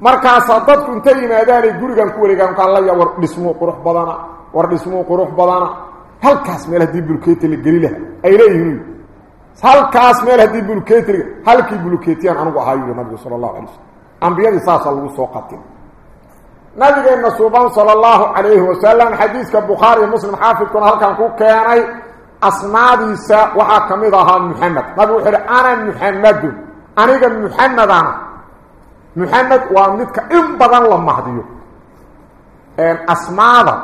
Markaasaa dadku intay yimaadaanay gurigan ku wareegaan kaan laya war dhismuu qurux badana war dhismuu qurux badana. Halkaas meel haddii bulukeeti la geli laha ay leeyihiin halkaas meel haddii bulukeeti halkii bulukeetiyaan anugu ahaa yuri nabigu sala allahu alay wasalam ambiyadii saasaa lagu soo qatin نبي النصوبان صلى الله عليه وسلم حديث كالبخاري مسلم حافظ كنا هل كان كياني أصنا ديسا وحاكمدها محمد. نبي وحر أنا محمد أنا محمد أنا. محمد وامدك إنبضا لما هديو. أصنا ديسا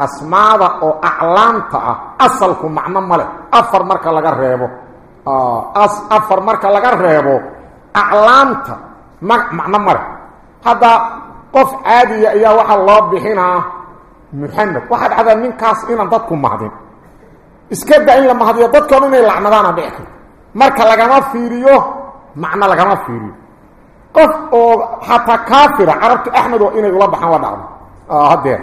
أصنا ديسا أو أعلانتا أصلكم معنى ملك أفر مركا لغر ريبو. آه، أفر مركا لغر ريبو. أعلانتا معنى ملك هذا قف عادي يا وحا الله بحنا محمد واحد هذا من كاس إلا ضدكم معدين اسكد إلا ما هذي ضدكم إلا لعمدانا بيك مركا لقنا فيريو معنى لقنا فيريو قف أو حتى كافر عرفت أحمد وان الله بحان وضعه آه هدير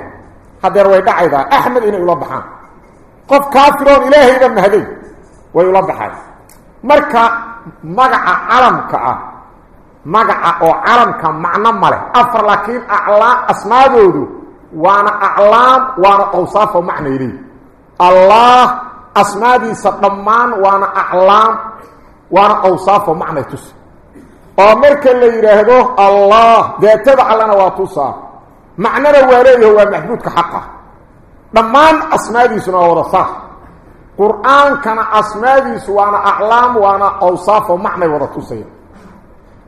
هدير ويدعه إذا أحمد إنا يلاب بحان قف كافر إلهي إبن هدي ويلاب بحان مركا مقع علم كأه مغا أو عالم كان معنى مال افر لكن اعلى اسماء دود وأنا اعلام وأنا اوصاف ومعنى لي الله اسماء دي صدمان وأنا اعلام وأنا اوصاف ومعنى تس امرك اللي يراهدو الله ده تبع لنا واتوصا معنى الوالي هو محدود كحقه ضمان اسماء دي سنا ورصح قران كان اسماء دي سوانا اعلام وأنا اوصاف ومعنى ورتوسين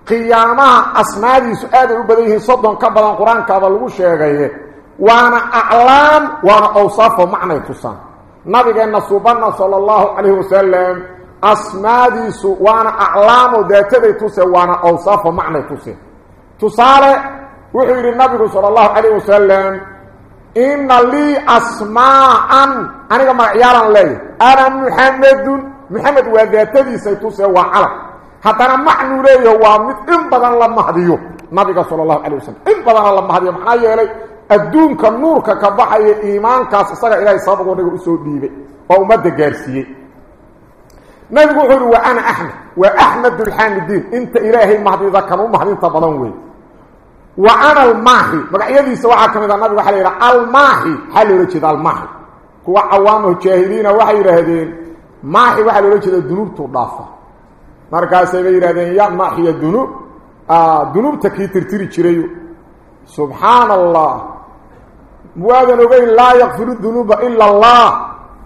qiyaamaha asmaadiisu aaday u badan yihiin soddon ka badan qur-aankaaba lagu sheegaye waana aclaam waana awsaafo macnay tusaan nabigeenna subanna sala allahu calayhi wasalam asmaadiisu waana aclaamo daataday tuse waana awsaafo macnay tuse tusaale wuxuu yidhi nabigu sala allahu calayh wasalam inna lii asmaa'an aniga magacyaalan leeyahy ana muxamedun muxamed waa daatadiisay tuse waa calam حتانا محنوري هو مد ان بدن لما هديو نبي صلى الله عليه وسلم ان بدن لما هديو محايا إلي الدون كالنور كالبحي إيمان كاسسة إلهي صابق ونقل أسود ديبي وأمد جارسي نبي قل هو أنا أحمد وأحمد الحان الدين انت إلهي مهدي ذكر ومهدي انت بدنوي وأنا الماهي مقع يدي سواء كم إذا نبي قل هو الماهي هل يريد الماهي هو عوامه الشاهدين وحي رهدين ماهي وحي رجل الدنور تضافه markaasay bay yidhahdeen ya maaxiya dunuub dunuubta kii tirtiri jirayo subxaana allah waadan ogeyn laa yakfiru dunuuba ila allah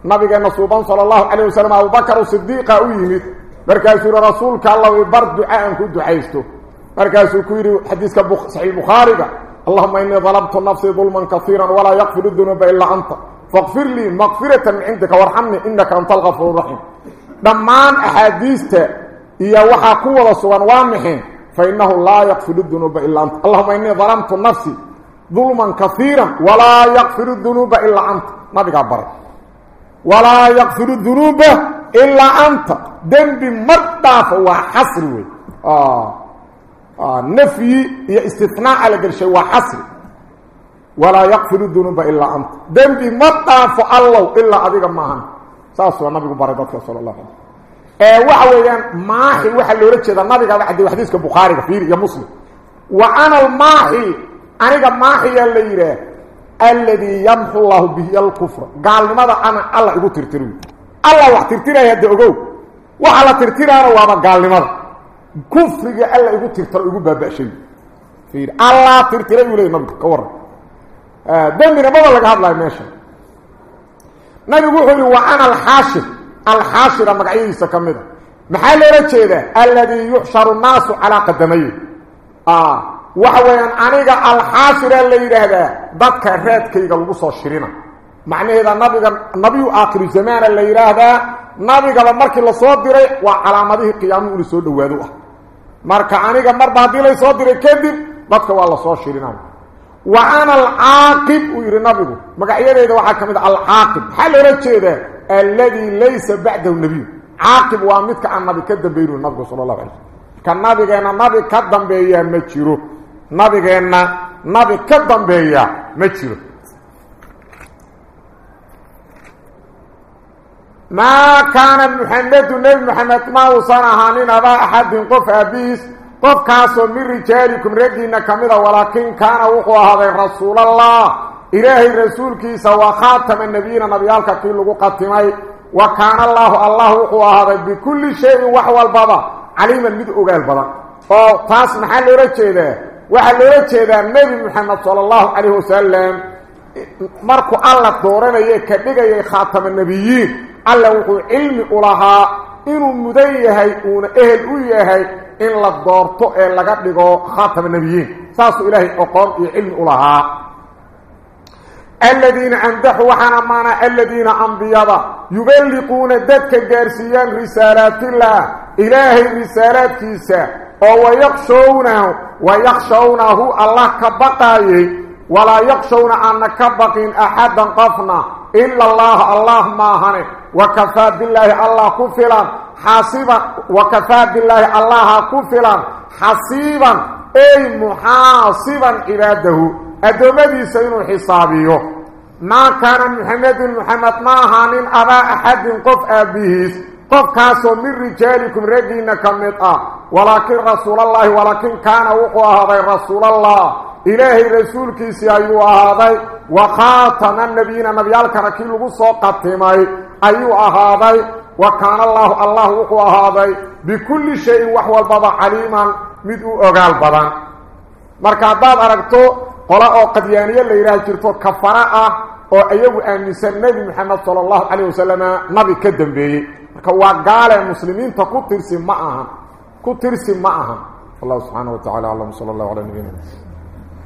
nabigeena suuban sala allahu calayh wasalam abubakar sidiiqa u yimid markaasuu yihi rasuulka allah bar ducaan ku ducaysto markaasuu ku yidhi xadiiska saxiix bukhaariga allahuma inii dalabtu nafsii dulman kaiira walaa yakfiru dunuuba ilaa anta faqfir lii maqfiratan min cindika warxamnii inaka anta algafuur raxiim dhammaan axaadiista wada sugan waa mixin fainahu laa yakfiru dunuuba ilaa anta allahuma inii dalamtu nafsii dulman kaiira walaa yakfiru dunuuba ilaa anta nabigaa baray walaa yakfiru dunuuba ilaa anta dembi mar dhaafo waa xasri wey nafyi iyo istinaaca la gelshay waa xasri walaa yakfiru dunuuba ilaa anta dembi ma dhaafo allow ilaa adiga maahan saasuu nabigu waxa weeyaan maaxi waxaa loola jeeda nabigaaba cadday xadiiska bukhaariga fiiri iyo muslim wa ana almaaxi aniga maaxiyaa la yidhaah alladii yamxu llahu bihi alkufra gaalnimada ana alla igu tirtiri alla wax tirtiraya hadda ogow waxa la tirtiraana waaba gaalnimada kufriga alla igu tirtaro igu baaba'shay fiir alla tirtiray uu leeyahay nabiga ka waran dambina maba laga hadlayo meesha nabigu wuxuu yidhi wa ana alxaashir alxaashira magacyadiisa ka mid a maxaa loola jeedaa alladii yuxsharu nnaasu calaa qadamaye waxa weeyaan aniga alxaashira la yidhaahdaa dadka raadkayga lagu soo shirina macnaheeda nabiga nabiyu aakhiru zamaana la yidhaahdaa nabigaba markii lasoo diray waa calaamadihii qiyaamuhu ina soo dhawaado ah marka aniga marba haddii laysoo diray kadib dadka waa lasoo shirinay wa ana alcaaqib uu yidhi nabigu magacyadeeda waxaa ka mid a alcaaqib maxaa loola jeedaa الذي ليس بعده النبي عاقب وامدك عن نبي كدن بيرو النبي صلى الله عليه وسلم. كان نبي غينا نبي كدن بيا مجيرو نبي غينا نبي كدن بيا مجيرو ما كان محمد نبي محمد ما وصانا هانين أبا أحد قف أبيس. قف كاسو من رجالكم رجينا كاملا ولكن كان وقوة هذا رسول الله. Qatimay wa kaana allaahu allah wuxuu ahaaday bikulli shayin wax walbaba caliiman mid ogaal badan oo taas maxaa loola jeedaa waxaa loola jeedaa nebi moxamed sala allahu calayhi wasalam markuu alla dooranaya ka dhigayay khaatama nebiyiin alla wuxuu cilmi u lahaa inuu mudan yahay uuna ehel u yahay in la doorto ee laga dhigo khaatama nebiyiin saasuu ilaahay oqoon iyo cilmi u lahaa الذين عندهم وحنا معنا الذين انبياده يبلغون ذلك جارسيا رسالات الله إله رسالات كيسا ويخشونه ويخشونه الله كبقائه. ولا يخشون أن كبقين أحدا قفنا. إلا الله الله ماهن وكفى بالله الله كفلا. حاسبا وكفى بالله الله كفلا. حسيبا. أي محاسبا اراده ادمدي سين حسابيو ما كان محمد محمد ما هان أبا أحد قف ابيه قف كاسو من رجالكم ردينا كمطا ولكن رسول الله ولكن كان وقوا هذا رسول الله. إلهي رسولك سيأيو أهادي وخاتنا النبينا مبيالك ركيل بصوقة تيماي أيو أهادي وكان الله الله هو هذا بكل شيء وهو البضاء عليما مدعو أغال بضاء. مركا باب أرقتو قلاء قديانية اللي راه جرتو كفراء وأيو أنسى النبي محمد صلى الله عليه وسلم ما بكدم به وقال المسلمين تكو ترسم معهم. كو ترسم معهم. الله سبحانه وتعالى الله صلى الله عليه وسلم